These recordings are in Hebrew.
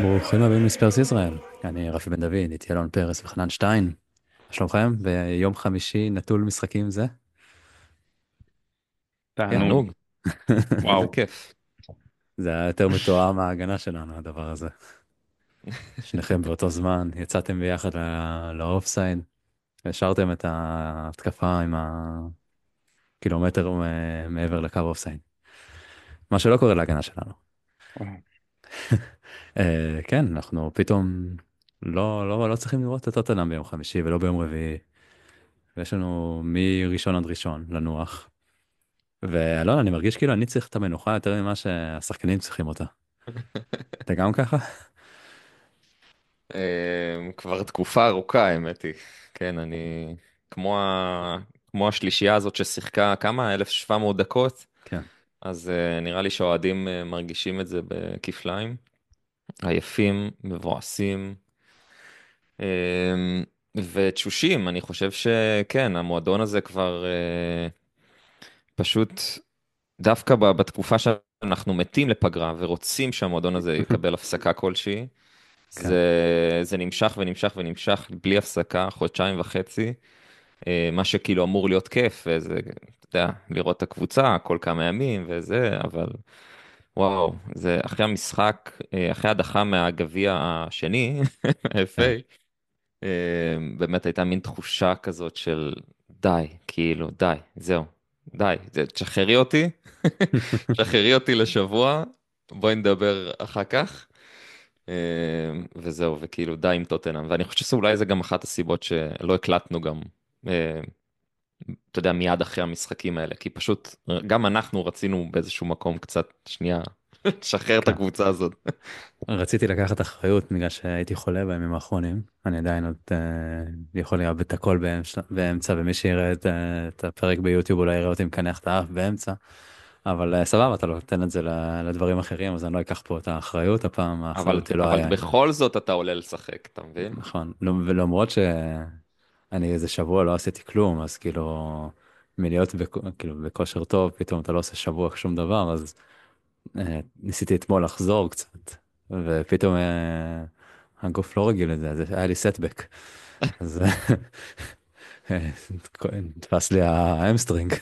ברוכים הבאים ל Spurs ישראל, אני רפי בן דוד, איתי אלון פרס וחנן שטיין. שלומכם? ביום חמישי נטול משחקים זה? תענוג. וואו, כיף. זה היה יותר מתואם ההגנה שלנו, הדבר הזה. שניכם באותו זמן, יצאתם ביחד לאוף סייד, השארתם את ההתקפה עם הקילומטר מעבר לקו אופסייד. מה שלא קורה להגנה שלנו. אה, כן, אנחנו פתאום לא, לא, לא צריכים לראות את טוטנאם ביום חמישי ולא ביום רביעי. יש לנו מראשון עד ראשון לנוח. ולא, אני מרגיש כאילו אני צריך את המנוחה יותר ממה שהשחקנים צריכים אותה. אתה גם ככה? אה, כבר תקופה ארוכה האמת היא. כן, אני כמו, ה... כמו השלישייה הזאת ששיחקה כמה? 1700 דקות? כן. אז uh, נראה לי שהאוהדים uh, מרגישים את זה בכפליים. עייפים, מבואסים uh, ותשושים. אני חושב שכן, המועדון הזה כבר uh, פשוט דווקא בתקופה שאנחנו מתים לפגרה ורוצים שהמועדון הזה יקבל הפסקה כלשהי, כן. זה, זה נמשך ונמשך ונמשך בלי הפסקה, חודשיים וחצי. מה שכאילו אמור להיות כיף, וזה, אתה יודע, לראות את הקבוצה כל כמה ימים וזה, אבל וואו, זה אחרי המשחק, אה, אחרי הדחה מהגביע השני, ה-FA, אה, באמת הייתה מין תחושה כזאת של די, כאילו, די, זהו, די, תשחררי אותי, תשחררי אותי לשבוע, בואי נדבר אחר כך. אה, וזהו, וכאילו די עם טוטנאם, ואני חושב שאולי זה גם אחת הסיבות שלא הקלטנו גם אתה יודע, מיד אחרי המשחקים האלה, כי פשוט גם אנחנו רצינו באיזשהו מקום קצת שנייה לשחרר את כן. הקבוצה הזאת. רציתי לקחת אחריות בגלל שהייתי חולה בימים האחרונים, אני עדיין עוד uh, יכול לאבד את הכל באמצע, ומי שיראה את, uh, את הפרק ביוטיוב אולי יראה אותי מקנח את האף באמצע. אבל uh, סבבה, אתה לא נותן את זה לדברים אחרים, אז אני לא אקח פה את האחריות הפעם, האחריות לא היה. אבל בכל זאת אתה עולה לשחק, אתה מבין? נכון, ולמרות ש... אני איזה שבוע לא עשיתי כלום, אז כאילו, מלהיות בכ... כאילו, בכושר טוב, פתאום אתה לא עושה שבוע שום דבר, אז אה, ניסיתי אתמול לחזור קצת, ופתאום אה, הגוף לא רגיל לזה, אז היה לי setback. אז אה, נתפס לי האמסטרינג,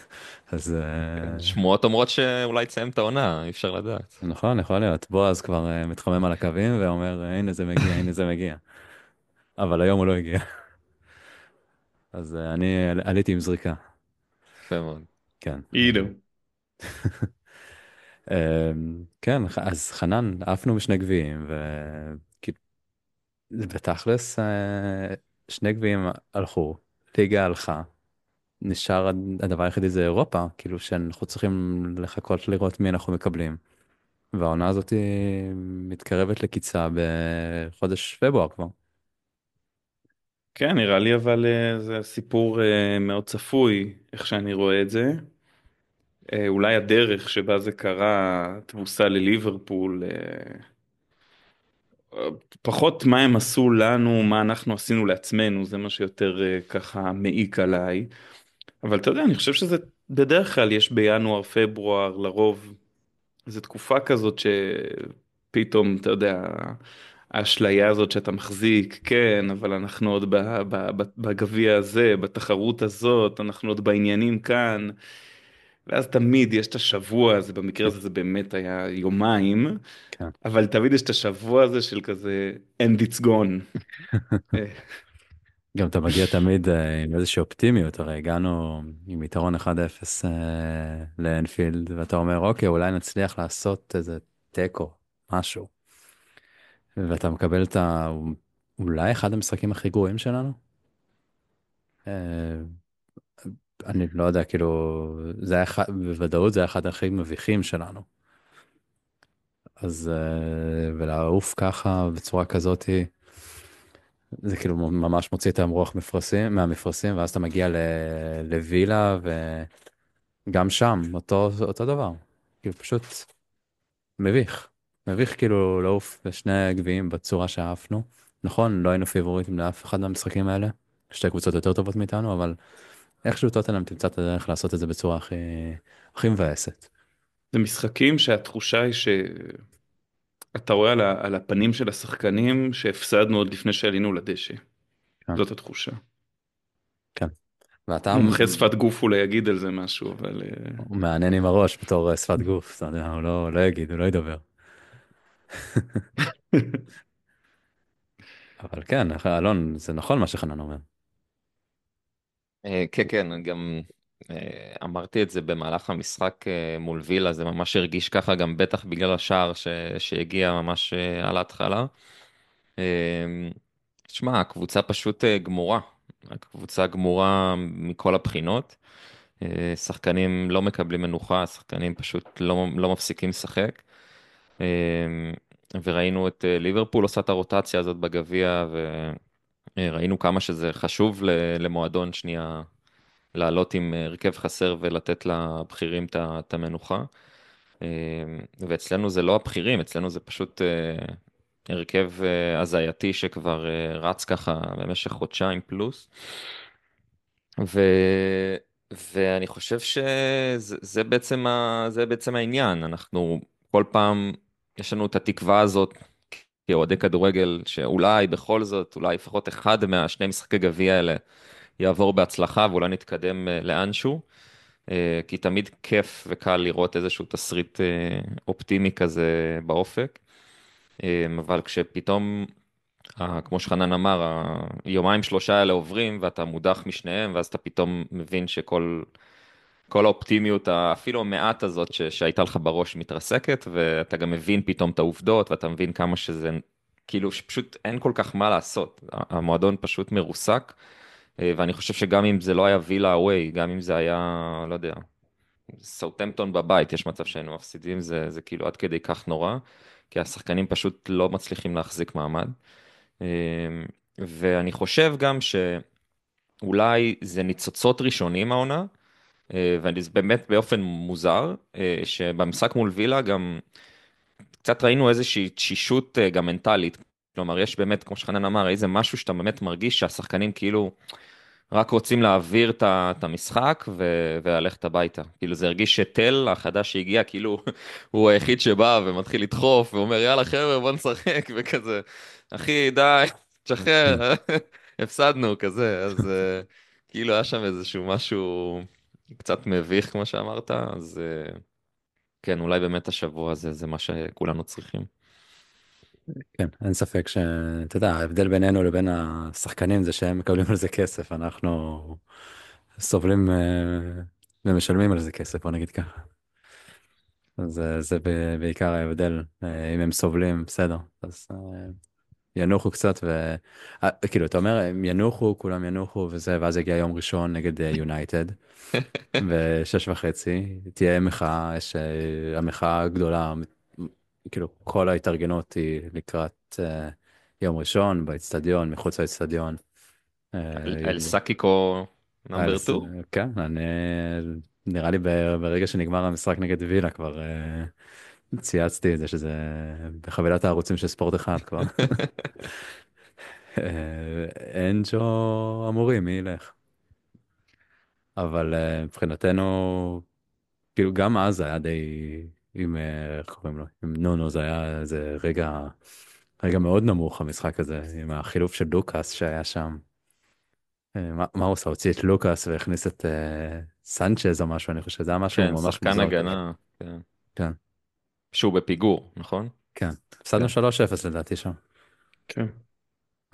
אז... אה, שמועות אומרות שאולי תסיים את העונה, אי אפשר לדעת. נכון, יכול להיות. בועז כבר אה, מתחמם על הקווים ואומר, הנה זה מגיע, הנה זה מגיע. אבל היום הוא לא הגיע. אז אה, אני עליתי עם זריקה. יפה מאוד. כן. אילו. אמ, כן, אז חנן, עפנו בשני גביעים, ובתכלס אה, שני גביעים הלכו, ליגה הלכה, נשאר הדבר היחידי זה אירופה, כאילו שאנחנו צריכים לחכות לראות מי אנחנו מקבלים. והעונה הזאת מתקרבת לקיצה בחודש פברואר כבר. כן, נראה לי אבל אה, זה סיפור אה, מאוד צפוי, איך שאני רואה את זה. אה, אולי הדרך שבה זה קרה, תבוסה לליברפול, פחות מה הם עשו לנו, מה אנחנו עשינו לעצמנו, זה מה שיותר ככה מעיק עליי. אבל אתה יודע, אני חושב שזה בדרך כלל יש בינואר, פברואר, לרוב, זו תקופה כזאת שפתאום, אתה יודע, האשליה הזאת שאתה מחזיק, כן, אבל אנחנו עוד בגביע הזה, בתחרות הזאת, אנחנו עוד בעניינים כאן. ואז תמיד יש את השבוע הזה, במקרה הזה זה באמת היה יומיים, כן. אבל תמיד יש את השבוע הזה של כזה end it's gone. גם אתה מגיע תמיד אה, עם איזושהי אופטימיות, הרי הגענו עם יתרון 1-0 אה, לאנפילד, ואתה אומר, אוקיי, אולי נצליח לעשות איזה תיקו, משהו. ואתה מקבל את ה... אולי אחד המשחקים הכי גרועים שלנו? אה, אני לא יודע, כאילו, זה היה אחד, בוודאות זה היה אחד הכי מביכים שלנו. אז, אה, ולעוף ככה, בצורה כזאתי, זה כאילו ממש מוציא את המרוח מפרסים, מהמפרשים, ואז אתה מגיע ל, לווילה, וגם שם, אותו, אותו דבר. כאילו, פשוט מביך. מביך כאילו לעוף בשני גביעים בצורה שעפנו. נכון, לא היינו פיבוריטים לאף אחד מהמשחקים האלה, שתי קבוצות יותר טובות מאיתנו, אבל איכשהו טוטנאם תמצא את הדרך לעשות את זה בצורה הכי, הכי מבאסת. זה משחקים שהתחושה היא ש... אתה רואה על, ה, על הפנים של השחקנים שהפסדנו עוד לפני שעלינו לדשא. כן. זאת התחושה. כן. ואתה מומחה שפת גוף אולי יגיד על זה משהו, אבל... אה, הוא מהנהן עם הראש בתור אה, שפת גוף, אתה יודע, הוא לא, לא יגיד, הוא לא ידבר. אבל כן, אלון, זה נכון מה שחנן אומר. אה, כן, כן, גם אה, אמרתי את זה במהלך המשחק אה, מול וילה, זה ממש הרגיש ככה גם בטח בגלל השער. שהגיע ממש על ההתחלה. תשמע, הקבוצה פשוט גמורה, הקבוצה גמורה מכל הבחינות. שחקנים לא מקבלים מנוחה, שחקנים פשוט לא, לא מפסיקים לשחק. וראינו את ליברפול עושה את הרוטציה הזאת בגביע, וראינו כמה שזה חשוב למועדון שנייה לעלות עם הרכב חסר ולתת לבכירים את המנוחה. אה, ואצלנו זה לא הבכירים, אצלנו זה פשוט אה, הרכב אה, הזייתי שכבר רץ ככה במשך חודשיים פלוס. ו... ואני חושב שזה בעצם, ה... בעצם העניין, אנחנו כל פעם, יש לנו את התקווה הזאת כאוהדי כדורגל, שאולי בכל זאת, אולי לפחות אחד מהשני משחקי גביע האלה יעבור בהצלחה ואולי נתקדם אה, לאנשהו. אה, כי תמיד כיף וקל לראות איזשהו תסריט אה, אופטימי כזה באופק. אבל כשפתאום, כמו שחנן אמר, היומיים שלושה האלה עוברים ואתה מודח משניהם, ואז אתה פתאום מבין שכל כל האופטימיות, אפילו המעט הזאת ש, שהייתה לך בראש מתרסקת, ואתה גם מבין פתאום את העובדות, ואתה מבין כמה שזה, כאילו שפשוט אין כל כך מה לעשות. המועדון פשוט מרוסק. אה, ואני חושב שגם אם זה לא היה וילה אווי, גם אם זה היה, לא יודע, סאוטמפטון בבית, יש מצב שהיינו מפסידים, זה, זה כאילו עד כדי כך נורא, כי השחקנים פשוט לא מצליחים להחזיק מעמד. אה, ואני חושב גם שאולי זה ניצוצות ראשונים העונה, וזה באמת באופן מוזר, שבמשחק מול וילה גם קצת ראינו איזושהי תשישות גם מנטלית. כלומר, יש באמת, כמו שחנן אמר, איזה משהו שאתה באמת מרגיש שהשחקנים כאילו רק רוצים להעביר את המשחק וללכת הביתה. כאילו זה הרגיש שטל החדש שהגיע, כאילו הוא היחיד שבא ומתחיל לדחוף ואומר יאללה חבר'ה בוא נשחק וכזה. אחי די, תשחרר, הפסדנו כזה, אז אה, כאילו היה שם איזשהו משהו קצת מביך כמו שאמרת, אז אה, כן, אולי באמת השבוע הזה זה מה שכולנו צריכים. כן, אין ספק שאתה יודע, ההבדל בינינו לבין השחקנים זה שהם מקבלים על זה כסף, אנחנו סובלים אה, ומשלמים על זה כסף, בוא נגיד ככה. זה, זה בעיקר ההבדל, אה, אם הם סובלים, בסדר, אז אה, ינוחו קצת, ו... כאילו, אתה אומר, הם ינוחו, כולם ינוחו וזה, ואז יגיע יום ראשון נגד יונייטד, בשש וחצי, תהיה מחאה, יש המחאה הגדולה כאילו כל ההתארגנות היא לקראת יום ראשון באצטדיון, מחוץ לאצטדיון. אל סאקיקו נאמבר 2. כן, אני, נראה לי ברגע שנגמר המשחק נגד וילה כבר צייצתי את זה שזה בחבילת הערוצים של ספורט אחד כבר. אה, אנג'ו אמורי, מי ילך? אבל uh, מבחינתנו, כאילו גם אז היה די עם, אה, איך קוראים לו, עם נונו זה היה איזה רגע, רגע מאוד נמוך המשחק הזה, עם החילוף של לוקאס שהיה שם. אה, מה, מה הוא עושה? הוציא את לוקאס והכניס את סנצ'ז או משהו, אני חושב, זה היה משהו כן, ממש מוזר. כן, שחקן הגנה. כן. כן. שהוא בפיגור, נכון? כן. הפסדנו כן. 3-0 לדעתי שם. כן.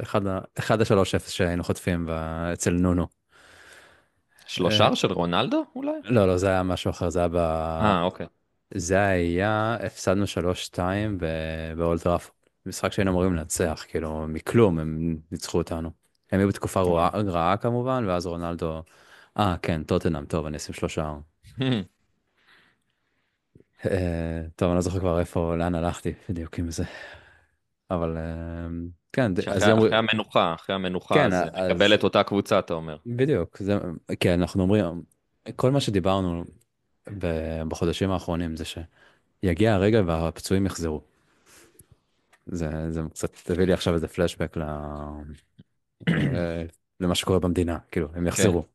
אחד ה-3-0 שהיינו חוטפים אצל נונו. שלושה של רונלדו אולי? לא, לא, זה היה משהו אחר, זה היה ב... אה, אוקיי. זה היה, הפסדנו 3-2 באולט ראפ, משחק שהיינו אמורים לנצח, כאילו, מכלום הם ניצחו אותנו. הם היו בתקופה רעה, רעה כמובן, ואז רונלדו, אה, כן, טוטנאם, טוב, אני אשים שלושה. אה, טוב, אני לא זוכר כבר איפה, לאן הלכתי בדיוק עם זה. אבל אה, כן, אחרי, אחרי המנוחה, אחרי המנוחה, כן, אז נקבל את אותה קבוצה, אתה אומר. בדיוק, זה, כן, אנחנו אומרים, כל מה שדיברנו בחודשים האחרונים זה שיגיע הרגע והפצועים יחזרו. זה, זה קצת הביא לי עכשיו איזה פלשבק ל... למה שקורה במדינה, כאילו, הם יחזרו. כן.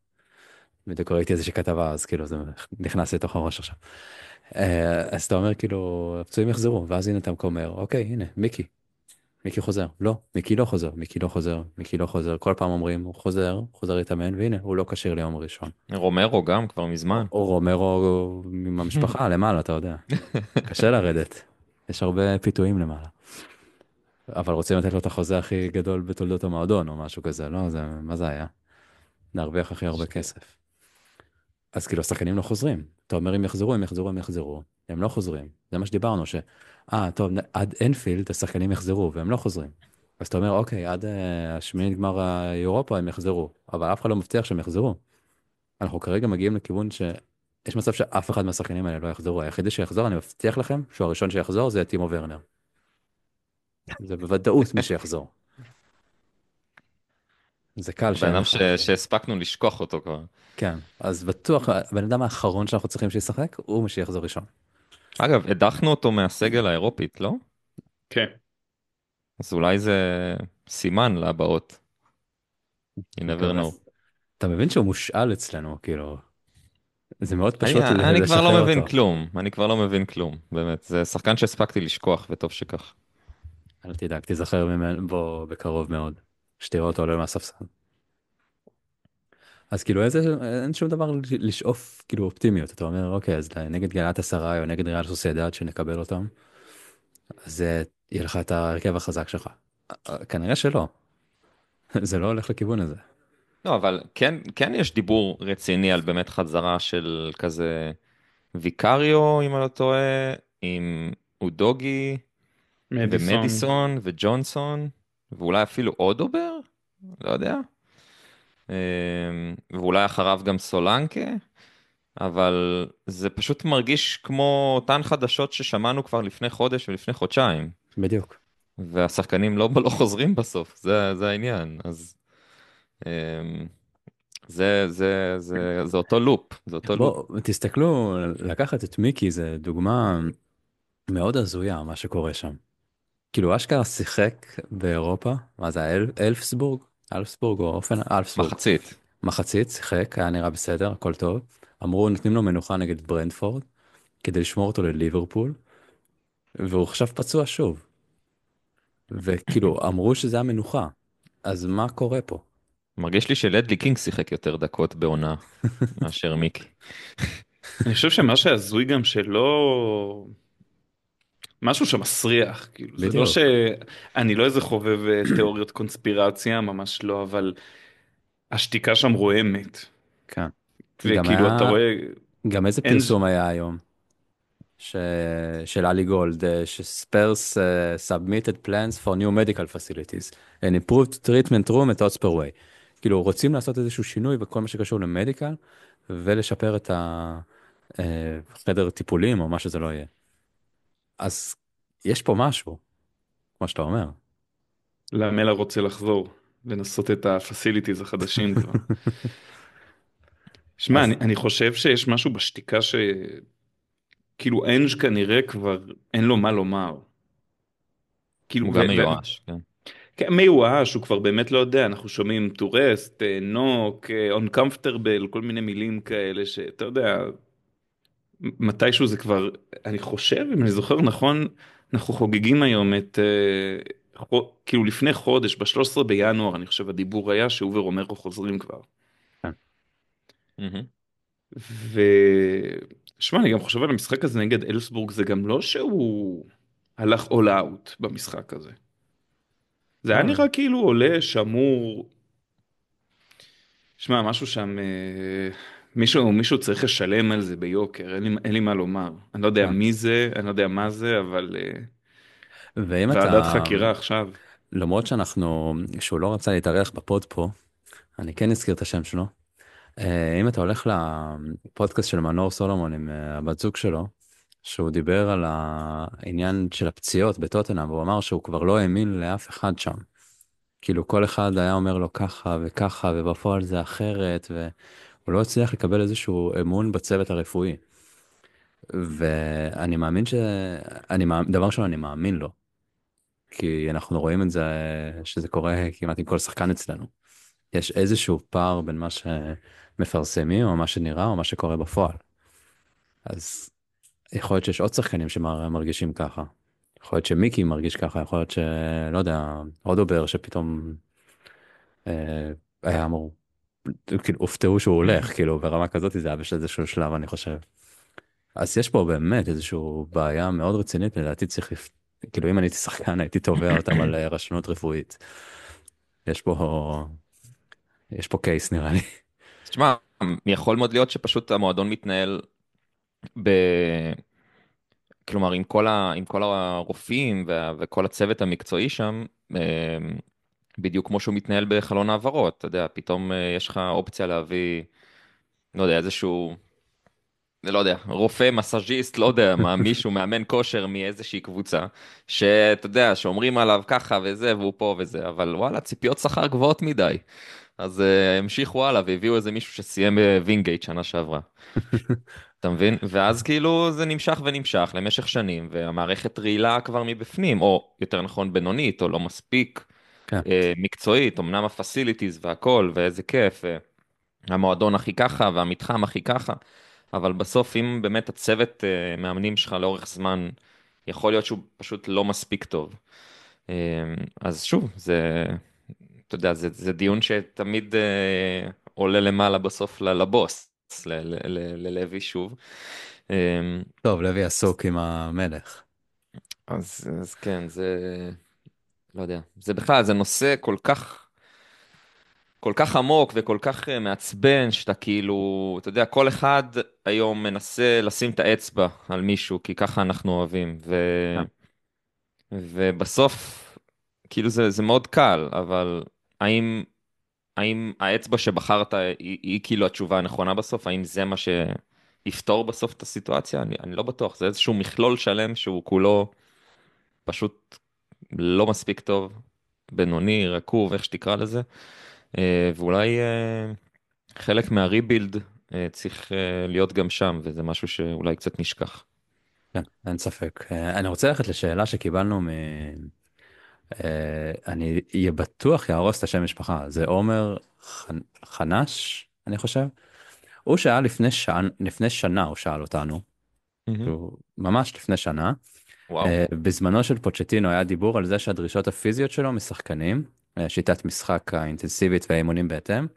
בדיוק ראיתי איזושהי כתבה, אז כאילו זה נכנס לתוך הראש עכשיו. אה, אז אתה אומר כאילו, הפצועים יחזרו, ואז הנה אתה אומר, אוקיי, הנה, מיקי. מיקי חוזר. לא, מיקי לא חוזר, מיקי לא חוזר, מיקי לא חוזר. כל פעם אומרים, הוא חוזר, חוזר להתאמן, והנה, הוא לא כשיר ליום ראשון. רומרו גם כבר מזמן. או רומרו עם המשפחה למעלה, אתה יודע. קשה לרדת. יש הרבה פיתויים למעלה. אבל רוצים לתת לו את החוזה הכי גדול בתולדות המועדון, או משהו כזה, לא? זה, מה זה היה? להרוויח הכי הרבה כסף. אז כאילו השחקנים לא חוזרים. אתה אומר אם יחזרו, הם יחזרו, הם יחזרו. הם לא חוזרים. זה מה שדיברנו, ש... אה, טוב, עד אנפילד השחקנים יחזרו, והם לא חוזרים. אז אתה אומר, אוקיי, עד uh, השמינית גמר האירופה הם יחזרו, אבל אף אחד לא מבטיח שהם יחזרו. אנחנו כרגע מגיעים לכיוון שיש מצב שאף אחד מהשחקנים האלה לא יחזרו. היחידי שיחזור, אני מבטיח לכם, שהוא הראשון שיחזור, זה טימו ורנר. זה בוודאות מי שיחזור. זה קל בן אדם שהספקנו לשכוח אותו כבר. כן, אז בטוח הבן אדם האחרון שאנחנו צריכים שישחק הוא מי שיחזור ראשון. אגב, הדחנו אותו מהסגל האירופית, לא? כן. אז אולי זה סימן לבאות. You never know. אתה מבין שהוא מושאל אצלנו, כאילו. זה מאוד פשוט לשחרר אותו. אני כבר לא מבין כלום, אני כבר לא מבין כלום, באמת. זה שחקן שהספקתי לשכוח, וטוב שכך. אל תדאג, תיזכר ממנו בו בקרוב מאוד. שתראה אותו עולה מהספסל. אז כאילו איזה, אין שום דבר לשאוף כאילו אופטימיות אתה אומר אוקיי אז נגד גלת אסריי או נגד ריאל סוסיידד שנקבל אותם. אז אה, יהיה לך את ההרכב החזק שלך. אה, כנראה שלא. זה לא הולך לכיוון הזה. לא אבל כן כן יש דיבור רציני על באמת חזרה של כזה ויקריו אם אני לא טועה עם אודוגי מדיסון. ומדיסון וג'ונסון ואולי אפילו אודובר לא יודע. אמ, ואולי אחריו גם סולנקה, אבל זה פשוט מרגיש כמו אותן חדשות ששמענו כבר לפני חודש ולפני חודשיים. בדיוק. והשחקנים לא, לא חוזרים בסוף, זה, זה העניין, אז אמ, זה, זה, זה, זה אותו לופ, זה אותו בוא, לופ. תסתכלו, לקחת את מיקי זה דוגמה מאוד הזויה מה שקורה שם. כאילו אשכרה שיחק באירופה, מה זה, אל, אלפסבורג? אלפסבורג או אופן אלפסבורג. מחצית. מחצית, שיחק, היה נראה בסדר, הכל טוב. אמרו נותנים לו מנוחה נגד ברנדפורד, כדי לשמור אותו לליברפול, והוא עכשיו פצוע שוב. וכאילו אמרו שזה המנוחה, אז מה קורה פה? מרגיש לי שלדלי קינג שיחק יותר דקות בעונה מאשר מיקי. אני חושב שמה שהזוי גם שלא משהו שמסריח, כאילו, בדיוק. זה לא ש... אני לא איזה חובב אה, תיאוריות קונספירציה, ממש לא, אבל השתיקה שם רועמת. כן. וכאילו היה... אתה רואה... גם איזה אין... פרסום היה היום? ש... של אלי גולד, אה, שספרס uh, submitted plans for new medical facilities and improved treatment room at Hotspur way. כאילו רוצים לעשות איזשהו שינוי בכל מה שקשור למדיקל ולשפר את החדר טיפולים או מה שזה לא יהיה. אז יש פה משהו, כמו שאתה אומר. למלה רוצה לחזור, לנסות את הפסיליטיז החדשים כבר. שמע, אז... אני, אני חושב שיש משהו בשתיקה ש... כאילו אנג' כנראה כבר אין לו מה לומר. כאילו, הוא ו... גם מיואש, כן. כן, מיואש, הוא כבר באמת לא יודע, אנחנו שומעים tourist, knock, uncomfortable, כל מיני מילים כאלה שאתה יודע, מתישהו זה כבר, אני חושב, אם אני זוכר נכון, אנחנו חוגגים היום את, uh, כאילו לפני חודש, ב-13 בינואר, אני חושב הדיבור היה שהוא ורומרו חוזרים כבר. ושמע, אני גם חושב על המשחק הזה נגד אלסבורג, זה גם לא שהוא הלך all out במשחק הזה. זה היה אה. נראה כאילו עולה, שמור. שמע, משהו שם... Uh, מישהו, מישהו צריך לשלם על זה ביוקר, אין לי, אין לי מה לומר. אני לא יודע כן. מי זה, אני לא יודע מה זה, אבל... אה, ואם ועדת אתה... חקירה עכשיו. למרות שאנחנו, שהוא לא רצה להתארח בפוד פה, אני כן אזכיר את השם שלו. אה, אם אתה הולך לפודקאסט של מנור סולומון עם אה, הבת זוג שלו, שהוא דיבר על העניין של הפציעות בטוטנאם, והוא אמר שהוא כבר לא האמין לאף אחד שם. כאילו כל אחד היה אומר לו ככה וככה, ובפועל זה אחרת, ו... הוא לא הצליח לקבל איזשהו אמון בצוות הרפואי. ואני מאמין ש... אני מאמין, דבר ראשון אני מאמין לו. כי אנחנו רואים את זה שזה קורה כמעט עם כל שחקן אצלנו. יש איזשהו פער בין מה שמפרסמים או מה שנראה או מה שקורה בפועל. אז יכול להיות שיש עוד שחקנים שמרגישים ככה. יכול להיות שמיקי מרגיש ככה, יכול להיות שלא יודע, אודובר שפתאום אה, היה אמור, כאילו הופתעו שהוא הולך, כאילו ברמה כזאת זה היה באיזשהו שלב אני חושב. אז יש פה באמת איזושהי בעיה מאוד רצינית, לדעתי צריך. כאילו אם אני הייתי שחקן הייתי תובע אותם על אה, רשלנות רפואית. יש פה, יש פה קייס נראה לי. תשמע, יכול מאוד להיות שפשוט המועדון מתנהל ב... כלומר, עם כל, ה... עם כל הרופאים וה... וכל הצוות המקצועי שם, אה, בדיוק כמו שהוא מתנהל בחלון העברות, אתה יודע, פתאום אה, יש לך אופציה להביא, לא יודע, איזשהו, לא יודע, רופא, מסאז'יסט, לא יודע מה, מישהו מאמן כושר מאיזושהי קבוצה, שאתה יודע, שאומרים עליו ככה וזה, והוא פה וזה, אבל וואלה, ציפיות שכר גבוהות מדי. אז uh, המשיכו הלאה והביאו איזה מישהו שסיים בווינגייט שנה שעברה. אתה מבין? ואז כאילו זה נמשך ונמשך למשך שנים, והמערכת רעילה כבר מבפנים, או יותר נכון בינונית, או לא מספיק כן. אה, מקצועית, אמנם ה facilities והכל, ואיזה כיף, אה, המועדון הכי ככה והמתחם הכי ככה, אבל בסוף אם באמת הצוות אה, מאמנים שלך לאורך זמן, יכול להיות שהוא פשוט לא מספיק טוב. אז שוב, זה, אתה יודע, זה, זה דיון שתמיד עולה למעלה בסוף לבוס, ללוי שוב. טוב, לוי עסוק עם המלך. אז, אז כן, זה... לא יודע. זה בכלל, זה נושא כל כך, כל כך עמוק וכל כך אה, מעצבן, שאתה כאילו, אתה יודע, כל אחד היום מנסה לשים את האצבע על מישהו, כי ככה אנחנו אוהבים. ו... כן. ובסוף, כאילו זה, זה מאוד קל, אבל האם, האם האצבע שבחרת היא, היא כאילו התשובה הנכונה בסוף? האם זה מה שיפתור בסוף את הסיטואציה? אני, אני לא בטוח, זה איזשהו מכלול שלם שהוא כולו פשוט לא מספיק טוב, בינוני, רקוב, איך שתקרא לזה, אה, ואולי אה, חלק מהריבילד אה, צריך להיות גם שם, וזה משהו שאולי קצת נשכח. כן, אין ספק. אני רוצה ללכת לשאלה שקיבלנו מ... אני אהיה בטוח יהרוס את השם משפחה, זה עומר חנש, אני חושב. הוא שאל לפני, שע... לפני שנה, הוא שאל אותנו, mm-hmm. ממש לפני שנה, וואו. Uh, בזמנו של פוצ'טינו היה דיבור על זה שהדרישות הפיזיות שלו משחקנים, uh, שיטת משחק האינטנסיבית והאימונים בהתאם,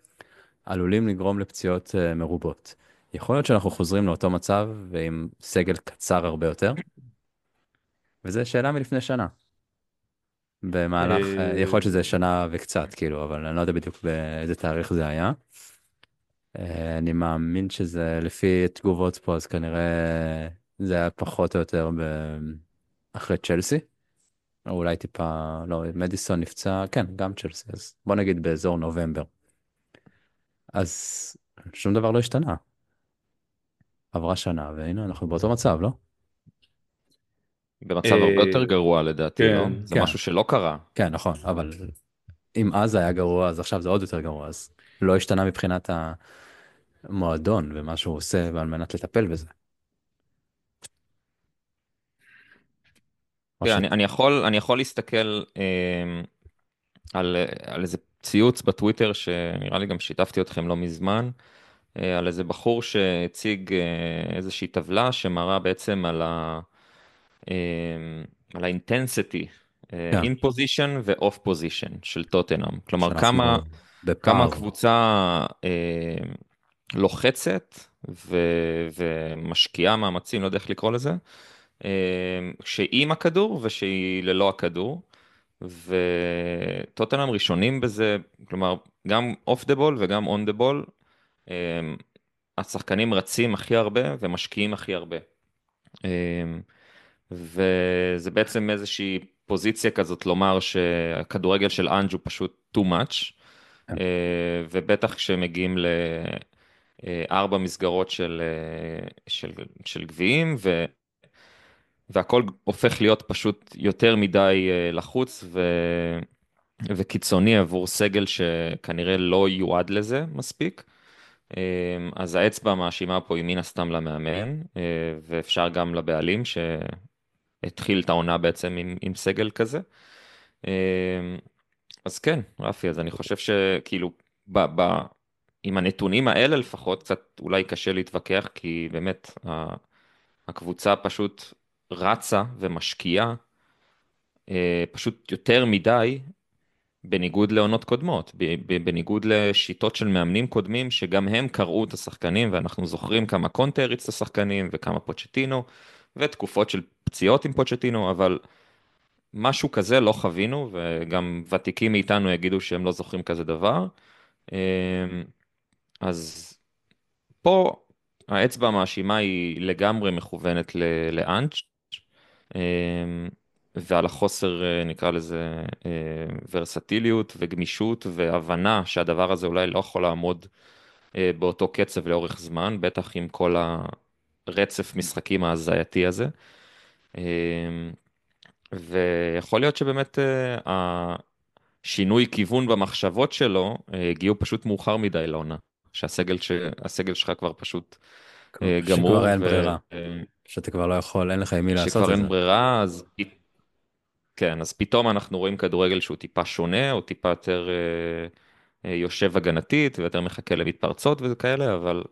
עלולים לגרום לפציעות uh, מרובות. יכול להיות שאנחנו חוזרים לאותו מצב ועם סגל קצר הרבה יותר? וזו שאלה מלפני שנה. במהלך, יכול להיות שזה שנה וקצת כאילו, אבל אני לא יודע בדיוק באיזה תאריך זה היה. אני מאמין שזה לפי תגובות פה אז כנראה זה היה פחות או יותר ב... אחרי צ'לסי. או אולי טיפה, לא, מדיסון נפצע, כן, גם צ'לסי, אז בוא נגיד באזור נובמבר. אז שום דבר לא השתנה. עברה שנה, והנה אנחנו באותו מצב, לא? במצב הרבה יותר גרוע לדעתי, כן, לא? זה כן. משהו שלא קרה. כן, נכון, אבל אם אז היה גרוע, אז עכשיו זה עוד יותר גרוע, אז לא השתנה מבחינת המועדון ומה שהוא עושה על מנת לטפל בזה. תראה, כן, אני, אני, יכול, אני יכול להסתכל אה, על, על איזה ציוץ בטוויטר, שנראה לי גם שיתפתי אתכם לא מזמן, אה, על איזה בחור שהציג אה, איזושהי טבלה שמראה בעצם על ה... אה, על ה intensity, in possession ו-off possession של טוטנהאם. כלומר, כמה. כמה הקבוצה אה, לוחצת ו, ומשקיעה מאמצים, לא יודע איך לקרוא לזה, שהיא עם הכדור ושהיא ללא הכדור. וטוטנהאם ראשונים בזה, כלומר, גם off the ball וגם on the ball, השחקנים רצים הכי הרבה ומשקיעים הכי הרבה. אה, וזה בעצם איזושהי פוזיציה כזאת לומר שהכדורגל של אנג'ו פשוט too much, כן. אה, ובטח כשמגיעים לארבע מסגרות של, של, של גביעים, ו... והכל הופך להיות פשוט יותר מדי אה, לחוץ ו... וקיצוני עבור סגל שכנראה לא יועד לזה מספיק. אה, אז האצבע המאשימה פה היא מן הסתם למאמן, אה, ואפשר גם לבעלים שהתחיל את העונה בעצם עם, עם סגל כזה. אז כן, רפי, אז אני חושב שכאילו, ב, ב, עם הנתונים האלה לפחות, קצת אולי קשה להתווכח, כי באמת, הקבוצה פשוט רצה ומשקיעה אה, פשוט יותר מדי בניגוד לעונות קודמות, בניגוד לשיטות של מאמנים קודמים שגם הם קראו את השחקנים ואנחנו זוכרים כמה קונטה הריץ את השחקנים וכמה פוצ'טינו ותקופות של פציעות עם פוצ'טינו, אבל משהו כזה לא חווינו וגם ותיקים מאיתנו יגידו שהם לא זוכרים כזה דבר. אה, אז פה האצבע המאשימה היא לגמרי מכוונת לאנץ'. אה, ועל החוסר, אה, נקרא לזה, אה, ורסטיליות וגמישות והבנה שהדבר הזה אולי לא יכול לעמוד אה, באותו קצב לאורך זמן, בטח עם כל הרצף משחקים ההזייתי הזה. ויכול להיות שבאמת השינוי כיוון במחשבות שלו הגיעו פשוט מאוחר מדי לעונה, שהסגל ש... שלך כבר פשוט גמור. שכבר אין ו... ברירה, שאתה כבר לא יכול, אין לך עם מי לעשות את זה. שכבר אין ברירה, אז כן, אז פתאום אנחנו רואים כדורגל שהוא טיפה שונה, או טיפה יותר אה, אה, יושב הגנתית, ויותר מחכה למתפרצות וכאלה, אבל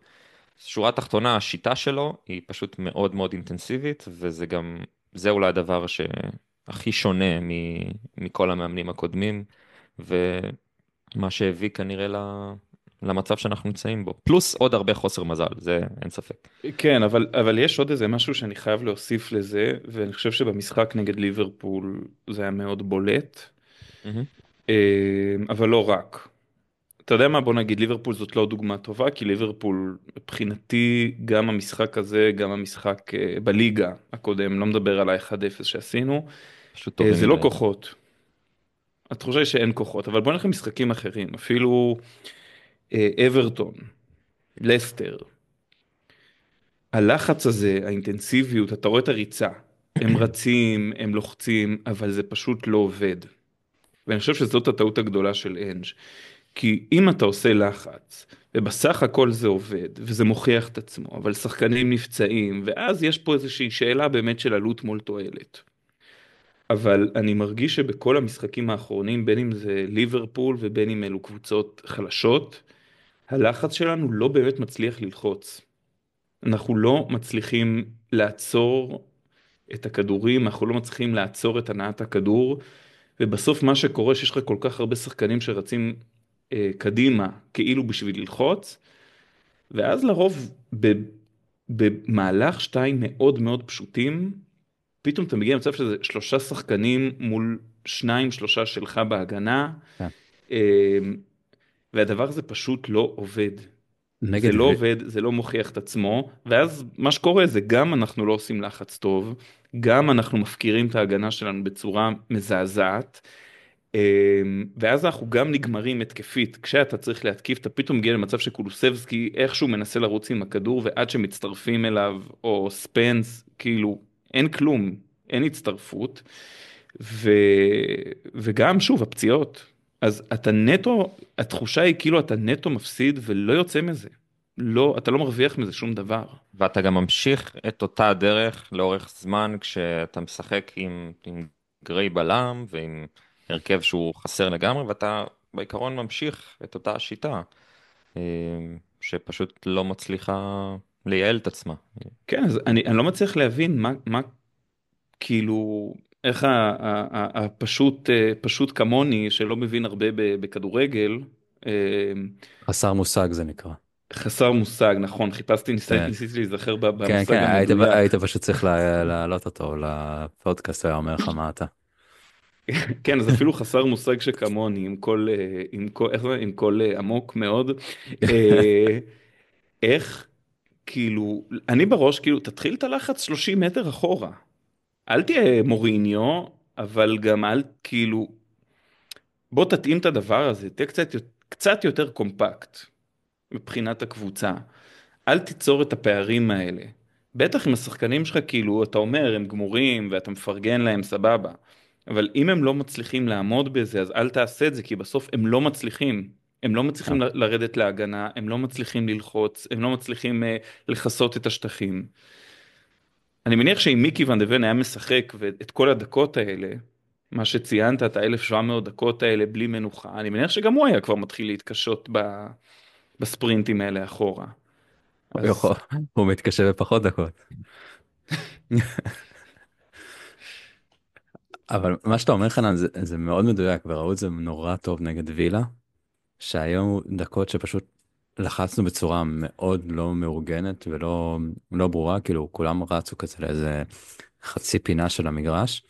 שורה תחתונה, השיטה שלו היא פשוט מאוד מאוד אינטנסיבית, וזה גם, זה אולי הדבר שהכי שונה מ, מכל המאמנים הקודמים, ומה שהביא כנראה ל... למצב שאנחנו נמצאים בו. פלוס עוד הרבה חוסר מזל, זה אין ספק. כן, אבל, אבל יש עוד איזה משהו שאני חייב להוסיף לזה, ואני חושב שבמשחק נגד ליברפול זה היה מאוד בולט, mm-hmm. אבל לא רק. אתה יודע מה, בוא נגיד, ליברפול זאת לא דוגמה טובה, כי ליברפול, מבחינתי, גם המשחק הזה, גם המשחק אה, בליגה הקודם, לא מדבר על ה-1-0 שעשינו, אה, זה לא כוחות. התחושה היא שאין כוחות, אבל בוא נלך למשחקים אחרים, אפילו אברטון, לסטר. הלחץ הזה, האינטנסיביות, אתה רואה את הריצה. הם רצים, הם לוחצים, אבל זה פשוט לא עובד. ואני חושב שזאת הטעות הגדולה של אנג'. כי אם אתה עושה לחץ, ובסך הכל זה עובד, וזה מוכיח את עצמו, אבל שחקנים נפצעים, ואז יש פה איזושהי שאלה באמת של עלות מול תועלת. אבל אני מרגיש שבכל המשחקים האחרונים, בין אם זה ליברפול ובין אם אלו קבוצות חלשות, הלחץ שלנו לא באמת מצליח ללחוץ. אנחנו לא מצליחים לעצור את הכדורים, אנחנו לא מצליחים לעצור את הנעת הכדור, ובסוף מה שקורה שיש לך כל כך הרבה שחקנים שרצים אה, קדימה כאילו בשביל ללחוץ, ואז לרוב במהלך שתיים מאוד מאוד פשוטים, פתאום אתה מגיע למצב שזה שלושה שחקנים מול שניים שלושה שלך בהגנה. כן. אה, והדבר הזה פשוט לא עובד. נגד זה לא ו... עובד, זה לא מוכיח את עצמו, ואז מה שקורה זה גם אנחנו לא עושים לחץ טוב, גם אנחנו מפקירים את ההגנה שלנו בצורה מזעזעת, אמ, ואז אנחנו גם נגמרים התקפית, כשאתה צריך להתקיף אתה פתאום מגיע למצב שקולוסבסקי איכשהו מנסה לרוץ עם הכדור ועד שמצטרפים אליו, או ספנס, כאילו אין כלום, אין הצטרפות, ו... וגם שוב הפציעות, אז אתה נטו, התחושה היא כאילו אתה נטו מפסיד ולא יוצא מזה. לא, אתה לא מרוויח מזה שום דבר. ואתה גם ממשיך את אותה הדרך לאורך זמן כשאתה משחק עם, עם גריי בלם ועם הרכב שהוא חסר לגמרי, ואתה בעיקרון ממשיך את אותה השיטה, אה, שפשוט לא מצליחה לייעל את עצמה. כן, אז אני, אני לא מצליח להבין מה, מה כאילו, איך הפשוט, אה, פשוט כמוני, שלא מבין הרבה בכדורגל. אה, חסר מושג זה נקרא. חסר מושג, נכון, חיפשתי, ניסיתי, כן. ניסיתי להיזכר במושג כן, כן, היית, היית פשוט צריך להעלות אותו לפודקאסט, היה אומר לך מה אתה. כן, אז אפילו חסר מושג שכמוני, עם כל, אה, עם כל, עם כל עמוק מאוד. איך, כאילו, אני בראש, כאילו, תתחיל את הלחץ 30 מטר אחורה. אל תהיה מוריניו, אבל גם אל כאילו, בוא תתאים את הדבר הזה, תהיה קצת, קצת יותר קומפקט מבחינת הקבוצה. אל תיצור את הפערים האלה. בטח עם השחקנים שלך, כאילו, אתה אומר, הם גמורים ואתה מפרגן להם, סבבה. אבל אם הם לא מצליחים לעמוד בזה, אז אל תעשה את זה, כי בסוף הם לא מצליחים. הם לא מצליחים. לרדת להגנה, הם לא מצליחים ללחוץ, הם לא מצליחים uh, לכסות את השטחים. אני מניח שאם מיקי ון דבן היה משחק ואת כל הדקות האלה, מה שציינת, את ה-1700 דקות האלה בלי מנוחה, אני מניח שגם הוא היה כבר מתחיל להתקשות ב... בספרינטים האלה אחורה. אז... הוא מתקשה בפחות דקות. אבל מה שאתה אומר חנן זה, זה מאוד מדויק וראו את זה נורא טוב נגד וילה, שהיו דקות שפשוט לחצנו בצורה מאוד לא מאורגנת ולא לא ברורה, כאילו כולם רצו כזה לאיזה חצי פינה של המגרש,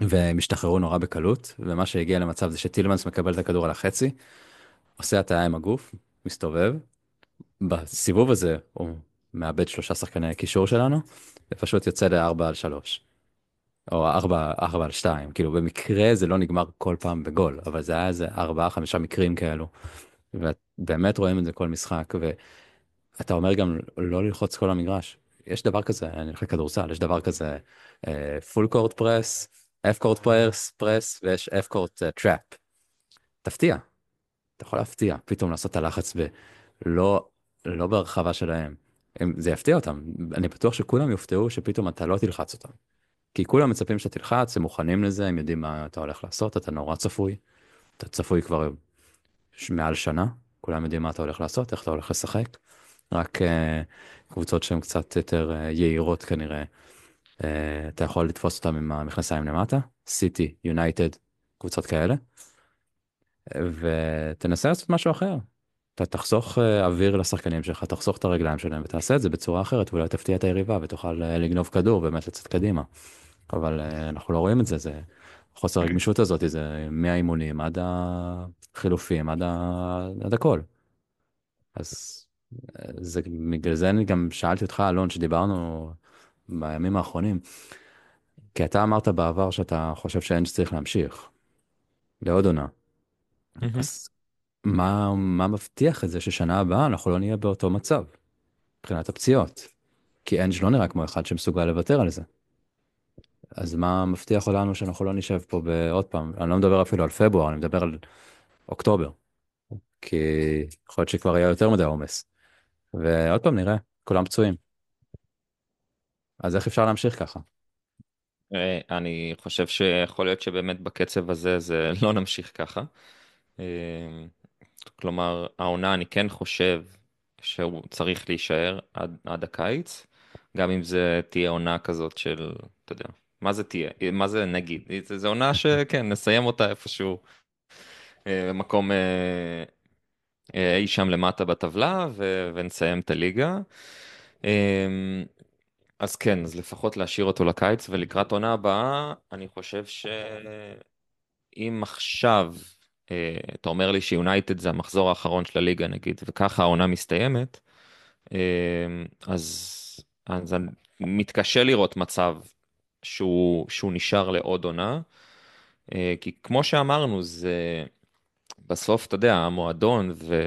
והם השתחררו נורא בקלות, ומה שהגיע למצב זה שטילמנס מקבל את הכדור על החצי, עושה הטעיה עם הגוף, מסתובב, בסיבוב הזה הוא מאבד שלושה שחקני קישור שלנו, ופשוט יוצא לארבע על שלוש. או ארבע, ארבע על שתיים, כאילו במקרה זה לא נגמר כל פעם בגול, אבל זה היה איזה ארבעה חמישה מקרים כאלו. ובאמת רואים את זה כל משחק, ואתה אומר גם לא ללחוץ כל המגרש. יש דבר כזה, אני הולך לכדורסל, יש דבר כזה full court press, half court press, press, ויש half court trap. תפתיע, אתה יכול להפתיע, פתאום לעשות את הלחץ ולא לא בהרחבה שלהם. הם, זה יפתיע אותם, אני בטוח שכולם יופתעו שפתאום אתה לא תלחץ אותם. כי כולם מצפים שאתה תלחץ, הם מוכנים לזה, הם יודעים מה אתה הולך לעשות, אתה נורא צפוי. אתה צפוי כבר מעל שנה, כולם יודעים מה אתה הולך לעשות, איך אתה הולך לשחק. רק uh, קבוצות שהן קצת יותר uh, יהירות כנראה, uh, אתה יכול לתפוס אותן עם המכנסיים למטה, סיטי, יונייטד, קבוצות כאלה. ותנסה לעשות משהו אחר. אתה תחסוך אוויר לשחקנים שלך, תחסוך את הרגליים שלהם ותעשה את זה בצורה אחרת, ואולי תפתיע את היריבה ותוכל לגנוב כדור ובאמת לצאת קדימה. אבל אנחנו לא רואים את זה, זה חוסר הגמישות הזאת, זה מהאימונים עד החילופים, עד, ה... עד הכל. אז זה, בגלל זה אני גם שאלתי אותך, אלון, שדיברנו בימים האחרונים, כי אתה אמרת בעבר שאתה חושב שאין שצריך להמשיך לעוד עונה. Mm-hmm. אז מה, מה מבטיח את זה ששנה הבאה אנחנו לא נהיה באותו מצב מבחינת הפציעות? כי אנג' לא נראה כמו אחד שמסוגל לוותר על זה. אז מה מבטיח לנו שאנחנו לא נשב פה בעוד פעם, אני לא מדבר אפילו על פברואר, אני מדבר על אוקטובר. כי יכול להיות שכבר היה יותר מדי עומס. ועוד פעם נראה, כולם פצועים. אז איך אפשר להמשיך ככה? אה, אני חושב שיכול להיות שבאמת בקצב הזה זה לא נמשיך ככה. אה, כלומר, העונה אני כן חושב שהוא צריך להישאר עד, עד הקיץ, גם אם זה תהיה עונה כזאת של, אתה יודע, מה זה תהיה, מה זה נגיד, זה עונה שכן, נסיים אותה איפשהו, אה, מקום אה, אה, אי שם למטה בטבלה, ו- ונסיים את הליגה. אז כן, אז לפחות להשאיר אותו לקיץ, ולקראת עונה הבאה, אני חושב שאם עכשיו אתה אומר לי שיונייטד זה המחזור האחרון של הליגה נגיד, וככה העונה מסתיימת, אז, אז אני מתקשה לראות מצב שהוא, שהוא נשאר לעוד עונה. אה, כי כמו שאמרנו, זה בסוף, אתה יודע, המועדון ו,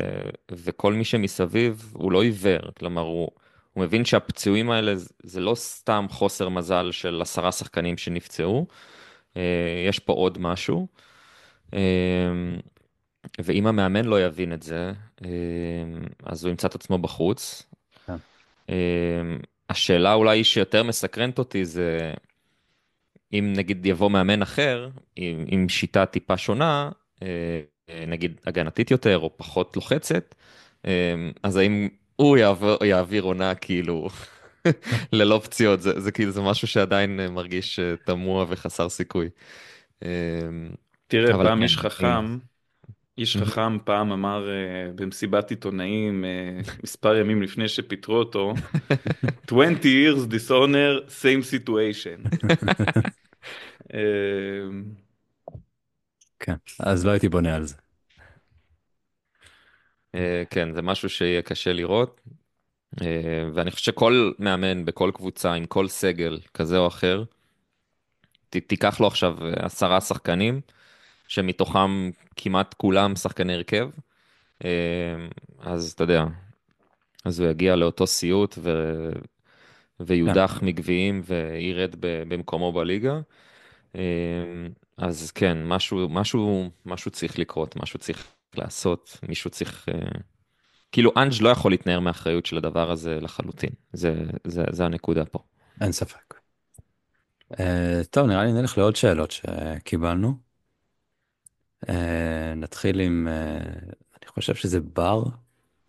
וכל מי שמסביב הוא לא עיוור, כלומר הוא, הוא מבין שהפצועים האלה זה לא סתם חוסר מזל של עשרה שחקנים שנפצעו, אה, יש פה עוד משהו. אה, ואם המאמן לא יבין את זה, אז הוא ימצא את עצמו בחוץ. כן. השאלה אולי שיותר מסקרנת אותי זה אם נגיד יבוא מאמן אחר, עם, עם שיטה טיפה שונה, אה, אה, נגיד הגנתית יותר או פחות לוחצת, אה, אז האם הוא יעביר, יעביר עונה כאילו ללא פציעות, זה, זה כאילו זה משהו שעדיין מרגיש תמוה וחסר סיכוי. תראה, פעם כן, איש חכם, איש חכם פעם אמר במסיבת עיתונאים מספר ימים לפני שפיטרו אותו, 20 years dishonor, same situation. אמ, כן, אז לא הייתי בונה על זה. אה, כן, זה משהו שיהיה קשה לראות, אה, ואני חושב שכל מאמן בכל קבוצה עם כל סגל כזה או אחר, תיקח לו עכשיו עשרה שחקנים, שמתוכם כמעט כולם שחקני הרכב, אה, אז אתה יודע, אז הוא יגיע לאותו סיוט ו... ויודח כן. מגביעים וירד במקומו בליגה. אמ, אז כן, משהו, משהו, משהו צריך לקרות, משהו צריך לעשות, מישהו צריך... אה, כאילו אנג' לא יכול להתנער מהאחריות של הדבר הזה לחלוטין, זה, זה, זה הנקודה פה. אין ספק. Uh, טוב, נראה לי נלך לעוד שאלות שקיבלנו. Uh, נתחיל עם, uh, אני חושב שזה בר,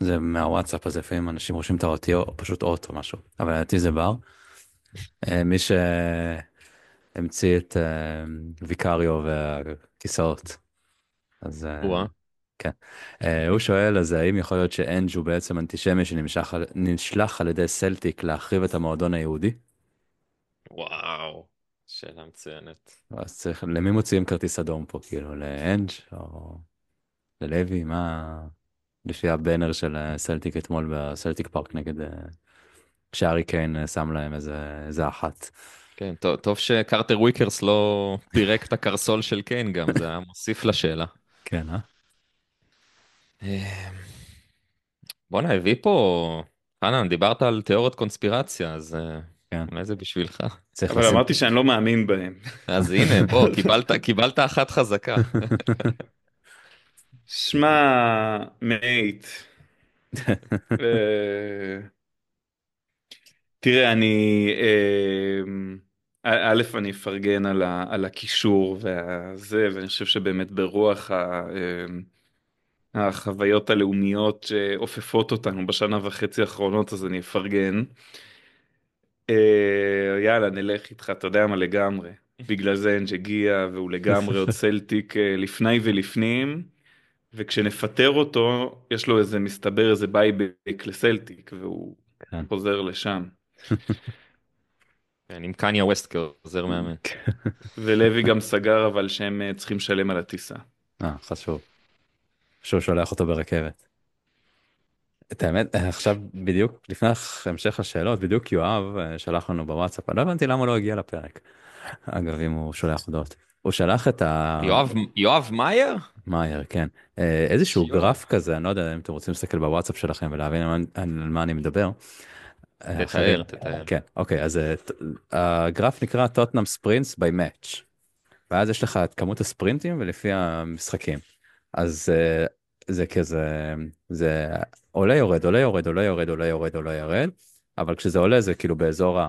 זה מהוואטסאפ, אז לפעמים אנשים רושמים את האותי או פשוט אות או משהו, אבל לדעתי זה בר. אה, מי שהמציא את אה, ויקריו והכיסאות. אז אה, או-אה. כן. אה, הוא שואל, אז האם יכול להיות שאנג' הוא בעצם אנטישמי שנשלח על ידי סלטיק להחריב את המועדון היהודי? וואו, שאלה מצוינת. אז צריך, למי מוציאים כרטיס אדום פה? כאילו, לאנג' או ללוי? מה... לפי הבנר של סלטיק אתמול בסלטיק פארק נגד... אה, כשהארי קיין אה, שם להם איזה, איזה אחת. כן, טוב, טוב שקרטר וויקרס לא פירק את הקרסול של קיין גם, זה היה מוסיף לשאלה. כן, אה? אה, בואנה, הביא פה... חנן, דיברת על תיאוריות קונספירציה, אז אה, כן. אולי זה בשבילך. אבל לשים... אמרתי שאני לא מאמין בהם. אז הנה, בוא, קיבלת, קיבלת אחת חזקה. שמע, mate. אה, תראה, אני... אה, א', אני אפרגן על, ה, על הקישור והזה, ואני חושב שבאמת ברוח ה, אה, החוויות הלאומיות שאופפות אותנו בשנה וחצי האחרונות, אז אני אפרגן. אה, יאללה, נלך איתך, אתה יודע מה לגמרי. בגלל זה אנג' הגיע, והוא לגמרי עוד סלטיק אה, לפני ולפנים, וכשנפטר אותו, יש לו איזה, מסתבר איזה buyback לסלטיק, והוא כן. חוזר לשם. כן, עם קניה ווסט כעוזר מאמן. ולוי גם סגר אבל שהם אה, צריכים לשלם על הטיסה. אה, חשוב. שהוא שולח אותו ברכבת. את האמת, עכשיו בדיוק, לפני המשך השאלות, בדיוק יואב אה, שלח לנו בוואטסאפ, אני לא הבנתי למה לא הגיע לפרק. אגב, אם הוא שולח הודעות. הוא שלח את ה... יואב, יואב מאייר? מאייר, כן. אה, איזשהו יואב. גרף כזה, אני לא יודע אם אתם רוצים להסתכל בוואטסאפ שלכם ולהבין על מה- על מה אני מדבר. אה, תתאר, תתאר. כן, אוקיי, אז אה, הגרף נקרא טוטנאם ספרינטס by match. ואז יש לך את כמות הספרינטים ולפי המשחקים. אז אה, זה כזה, זה עולה יורד, עולה יורד, עולה יורד, עולה יורד, עולה יורד, אבל כשזה עולה זה כאילו באזור ה...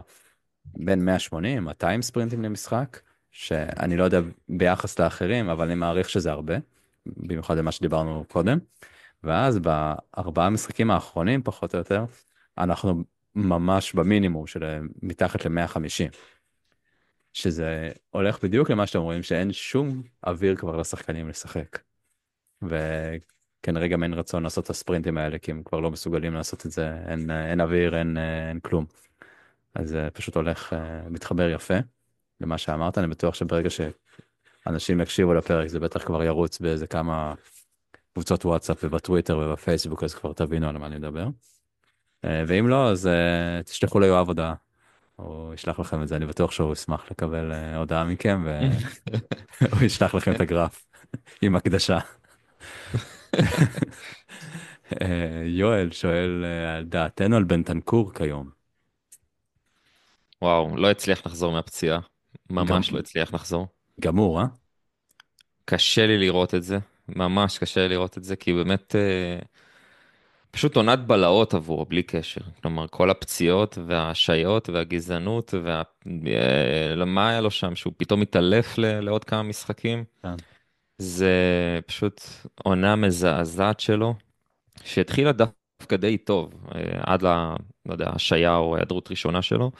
בין 180, 200 ספרינטים למשחק, שאני לא יודע ביחס לאחרים, אבל אני מעריך שזה הרבה, במיוחד למה שדיברנו קודם. ואז בארבעה משחקים האחרונים, פחות או יותר, אנחנו ממש במינימום של מתחת ל-150. שזה הולך בדיוק למה שאתם רואים, שאין שום אוויר כבר לשחקנים לשחק. וכנראה גם אין רצון לעשות את הספרינטים האלה, כי הם כבר לא מסוגלים לעשות את זה, אין, אין אוויר, אין, אין כלום. אז זה פשוט הולך, אה, מתחבר יפה למה שאמרת, אני בטוח שברגע שאנשים יקשיבו לפרק זה בטח כבר ירוץ באיזה כמה קבוצות וואטסאפ ובטוויטר ובפייסבוק, אז כבר תבינו על מה אני מדבר. אה, ואם לא, אז אה, תשלחו ליואב הודעה. הוא ישלח לכם את זה, אני בטוח שהוא ישמח לקבל אה, הודעה מכם והוא ישלח לכם את הגרף עם הקדשה. אה, יואל שואל אה, על דעתנו על בנטנקור כיום. וואו, לא הצליח לחזור מהפציעה. ממש גם- לא הצליח לחזור. גמור, אה? קשה לי לראות את זה, ממש קשה לי לראות את זה, כי באמת אה, פשוט עונת בלהות עבורו, בלי קשר. כלומר, כל הפציעות וההשעיות והגזענות, וה... אה, מה היה לו שם, שהוא פתאום התעלף ל- לעוד כמה משחקים. כן. זה פשוט עונה מזעזעת שלו, שהתחילה דווקא די טוב, אה, עד ל... לא יודע, השעיה או היעדרות ראשונה שלו.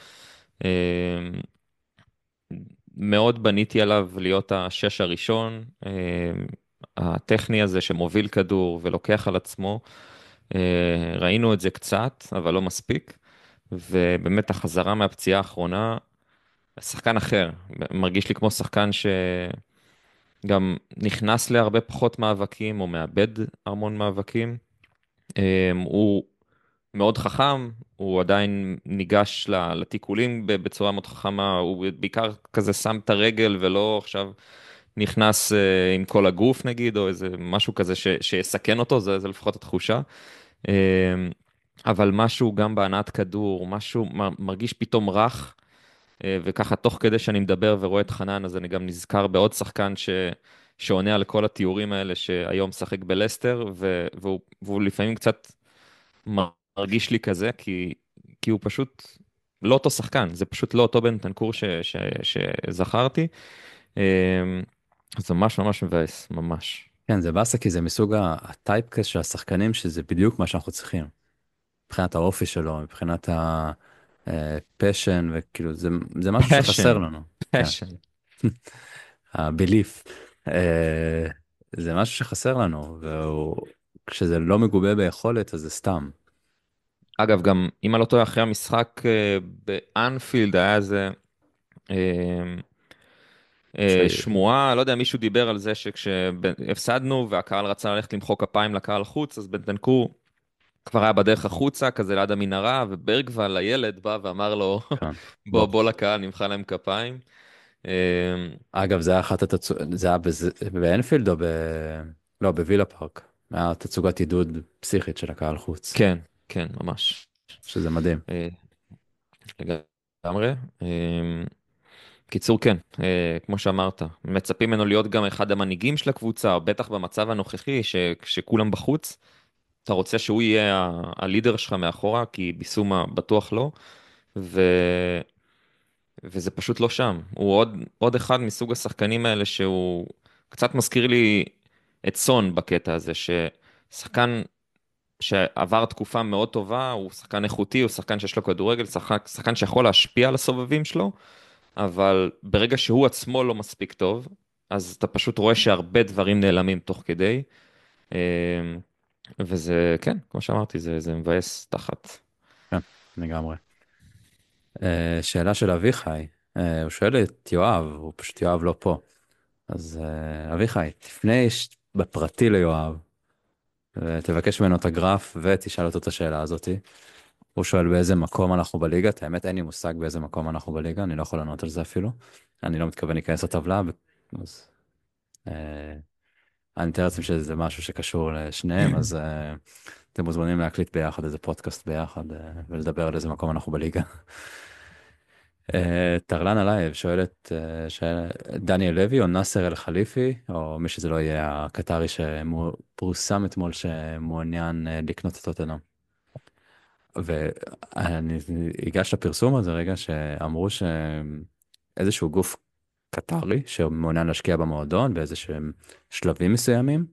אה, מאוד בניתי עליו להיות השש הראשון, אה, הטכני הזה שמוביל כדור ולוקח על עצמו. ראינו את זה קצת, אבל לא מספיק. ובאמת החזרה מהפציעה האחרונה, שחקן אחר, מרגיש לי כמו שחקן שגם נכנס להרבה פחות מאבקים או מאבד המון מאבקים. אה, הוא מאוד חכם, הוא עדיין ניגש לתיקולים בצורה מאוד חכמה, הוא בעיקר כזה שם את הרגל ולא עכשיו נכנס אה, עם כל הגוף נגיד, או איזה משהו כזה ש- שיסכן אותו, זה, זה לפחות התחושה. אה, אבל משהו גם בהנעת כדור, משהו מרגיש פתאום רך, וככה תוך כדי שאני מדבר ורואה את חנן, אז אני גם נזכר בעוד שחקן ש... שעונה על כל התיאורים האלה שהיום משחק בלסטר, ו... והוא, והוא לפעמים קצת מרגיש לי כזה, כי, כי הוא פשוט לא אותו שחקן, זה פשוט לא אותו בן תנקור ש... ש... שזכרתי. אה, זה ממש ממש מבאס, ממש. כן, זה באסה כי זה מסוג הטייפקס של השחקנים שזה בדיוק מה שאנחנו צריכים. מבחינת האופי שלו, מבחינת ה... פשן, וכאילו זה, זה משהו שחסר Passion. לנו. כן, פשן. ה-belief. אה, זה משהו שחסר לנו, וכשזה לא מגובה ביכולת אז זה סתם. אגב, גם אם אני לא טועה, אחרי המשחק אה, באנפילד היה איזה אה, אה, שמועה, לא יודע, מישהו דיבר על זה שכשהפסדנו והקהל רצה ללכת למחוא כפיים לקהל חוץ, אז בנטנקור כבר היה בדרך החוצה, כזה ליד המנהרה, וברגוול, הילד, בא ואמר לו, כן. בוא, בוא. לקהל, נמחא להם כפיים. אה, אגב, זה היה אחת התצוגות, זה היה באנפילד או ב... לא, בווילה פארק. היה תצוגת עידוד פסיכית של הקהל חוץ, כן, כן, ממש. שזה מדהים. אה, לגמרי. אה, קיצור, כן, כמו שאמרת, מצפים ממנו להיות גם אחד המנהיגים של הקבוצה, בטח במצב הנוכחי, ש- כשכולם בחוץ. אתה רוצה שהוא יהיה הלידר שלך מאחורה, כי ביסומה בטוח לא, ו... וזה פשוט לא שם. הוא עוד, עוד אחד מסוג השחקנים האלה שהוא קצת מזכיר לי את סון בקטע הזה, ששחקן שעבר תקופה מאוד טובה, הוא שחקן איכותי, הוא שחקן שיש לו כדורגל, שחקן, שחקן שיכול להשפיע על הסובבים שלו, אבל ברגע שהוא עצמו לא מספיק טוב, אז אתה פשוט רואה שהרבה דברים נעלמים תוך כדי. וזה, כן, כמו שאמרתי, זה, זה מבאס תחת. כן, לגמרי. אה, שאלה של אביחי, אה, הוא שואל את יואב, הוא פשוט יואב לא פה. אז אה, אביחי, תפנה ש- בפרטי ליואב, ותבקש ממנו את הגרף ותשאל אותו את השאלה הזאתי. הוא שואל באיזה מקום אנחנו בליגה, את האמת אין לי מושג באיזה מקום אנחנו בליגה, אני לא יכול לענות על זה אפילו. אני לא מתכוון להיכנס לטבלה, אז... אה, אני מתאר לעצמי שזה משהו שקשור לשניהם, אז אה, אתם מוזמנים להקליט ביחד איזה פודקאסט ביחד אה, ולדבר על איזה מקום אנחנו בליגה. אה, טרלן אלייב שואלת, אה, שואל, דניאל לוי או נאסר אל חלאיפי, או מי שזה לא יהיה, הקטארי שפורסם אתמול שמעוניין אה, לקנות את טוטנהאם. ואני הגשת לפרסום הזה רגע שאמרו שאיזשהו גוף קטרי שמעוניין להשקיע במועדון באיזה שהם שלבים מסוימים.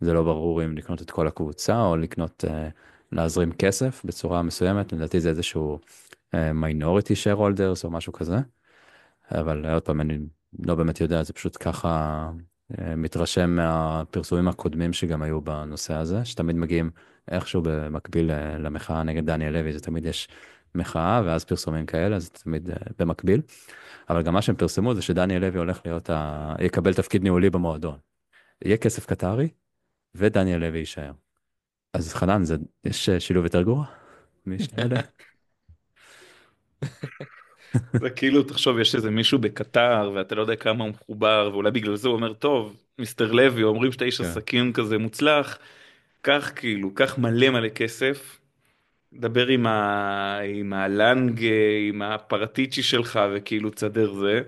זה לא ברור אם לקנות את כל הקבוצה או לקנות, uh, להזרים כסף בצורה מסוימת, לדעתי זה איזשהו מיינוריטי שייר הולדרס או משהו כזה. אבל עוד פעם אני לא באמת יודע, זה פשוט ככה uh, מתרשם מהפרסומים הקודמים שגם היו בנושא הזה, שתמיד מגיעים איכשהו במקביל uh, למחאה נגד דניאל לוי, זה תמיד יש מחאה ואז פרסומים כאלה, זה תמיד uh, במקביל. אבל גם מה שהם פרסמו זה שדניאל לוי הולך להיות, ה... יקבל תפקיד ניהולי במועדון. יהיה כסף קטרי, ודניאל לוי יישאר. אז חנן, זה, יש שילוב יותר גרוע? משני אלה? זה כאילו, תחשוב, יש איזה מישהו בקטר, ואתה לא יודע כמה הוא מחובר, ואולי בגלל זה הוא אומר, טוב, מיסטר לוי, אומרים שאתה איש כן. עסקים כזה מוצלח, קח כאילו, קח מלא מלא כסף, דבר עם, ה... עם הלנג, עם הפרטיצ'י שלך, וכאילו תסדר זה.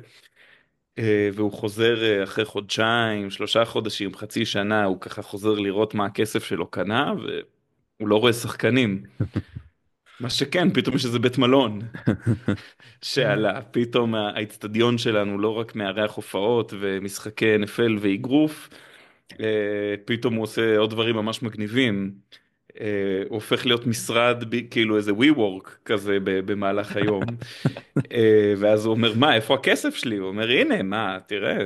אה, והוא חוזר אה, אחרי חודשיים, שלושה חודשים, חצי שנה, הוא ככה חוזר לראות מה הכסף שלו קנה, והוא לא רואה שחקנים. מה שכן, פתאום יש איזה בית מלון שעלה, פתאום האיצטדיון שלנו לא רק מארח הופעות ומשחקי NFL ואגרוף, אה, פתאום הוא עושה עוד דברים ממש מגניבים. אה, הופך להיות משרד, ב- כאילו איזה WeWork כזה ב- במהלך היום. אה, ואז הוא אומר, מה, איפה הכסף שלי? הוא אומר, הנה, מה, תראה,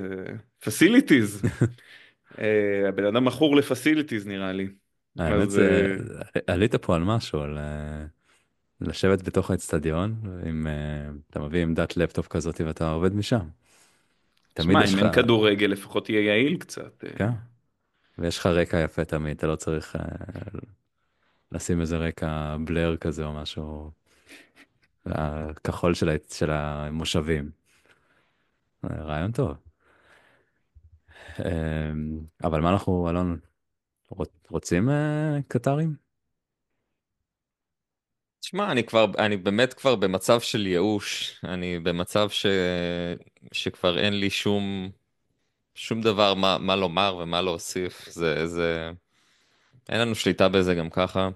facilities. הבן אדם מכור ל facilities נראה לי. האמת אז, זה, עלית פה על משהו, על אה, לשבת בתוך האצטדיון, אם אה, אתה מביא עמדת לפטופ כזאת ואתה עובד משם. תמיד שמע, יש אם לך, אין כדורגל לפחות תהיה יעיל קצת. אה. כן, ויש לך רקע יפה תמיד, אתה לא צריך אה, לשים איזה רקע בלר כזה או משהו, הכחול של של המושבים. רעיון טוב. אה, אבל מה אנחנו, אלון, רוצ- רוצים אה, קטרים? תשמע, אני כבר, אני באמת כבר במצב של ייאוש. אני במצב ש... שכבר אין לי שום, שום דבר מה, מה לומר ומה להוסיף. זה, זה... אין לנו שליטה בזה גם ככה.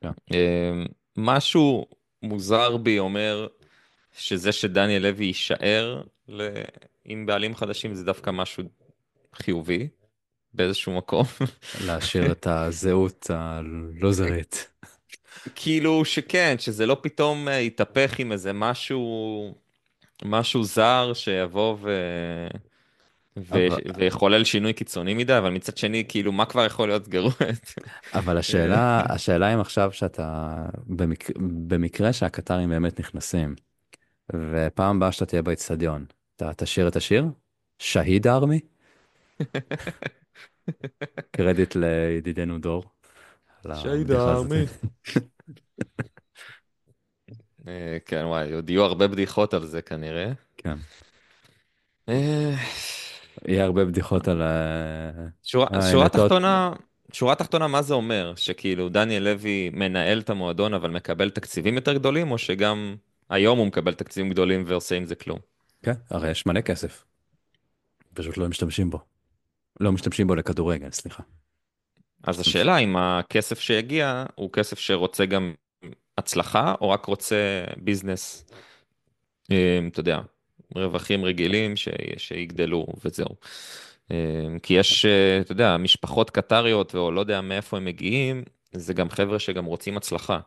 כן. אמ, משהו מוזר בי אומר שזה שדניאל לוי יישאר ל... עם בעלים חדשים זה דווקא משהו חיובי באיזשהו מקום. להשאיר את הזהות הלוזרית. כאילו שכן, שזה לא פתאום אה, יתהפך עם איזה משהו, משהו זר שיבוא ו... ו... אבל, ויחולל שינוי קיצוני מדי, אבל מצד שני, כאילו, מה כבר יכול להיות גרוע? אבל השאלה, השאלה אם עכשיו שאתה, במק, במקרה שהקטרים באמת נכנסים, ופעם הבאה שאתה תהיה באצטדיון, אתה תשיר את השיר? שהיד ארמי? קרדיט לידידנו דור. שהיד. הארמי. אה, כן, וואי, עוד יהיו הרבה בדיחות על זה כנראה. כן. יהיה הרבה בדיחות על... שורה שורה תחתונה, שורה תחתונה, מה זה אומר? שכאילו דניאל לוי מנהל את המועדון אבל מקבל תקציבים יותר גדולים, או שגם היום הוא מקבל תקציבים גדולים ועושה עם זה כלום? כן, הרי יש מלא כסף. פשוט לא משתמשים בו. לא משתמשים בו לכדורגל, סליחה. אז השאלה אם הכסף שיגיע הוא כסף שרוצה גם הצלחה, או רק רוצה ביזנס, אה, אתה יודע, רווחים רגילים ש... שיגדלו וזהו. אה, כי יש, אה, אתה יודע, משפחות קטריות, או לא יודע מאיפה הם מגיעים, זה גם חבר'ה שגם רוצים הצלחה.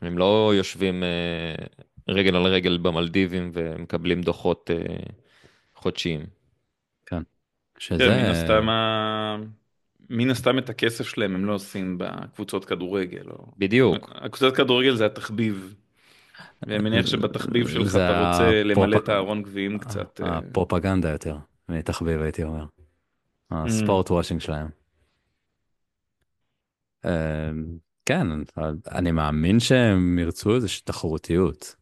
הם לא יושבים אה, רגל על רגל במלדיבים ומקבלים דוחות חודשיים. שזה... כן, מן הסתם, ה- מן הסתם את הכסף שלהם הם לא עושים בקבוצות כדורגל. או... בדיוק. הקבוצת כדורגל זה התחביב. ואני מניח שבתחביב שלך אתה רוצה למלא את הארון גביעים קצת. אה, הפרופגנדה יותר, מתחביב הייתי אומר. Mm. הספורט וושינג שלהם. אה, כן, אני מאמין שהם ירצו איזושהי תחרותיות.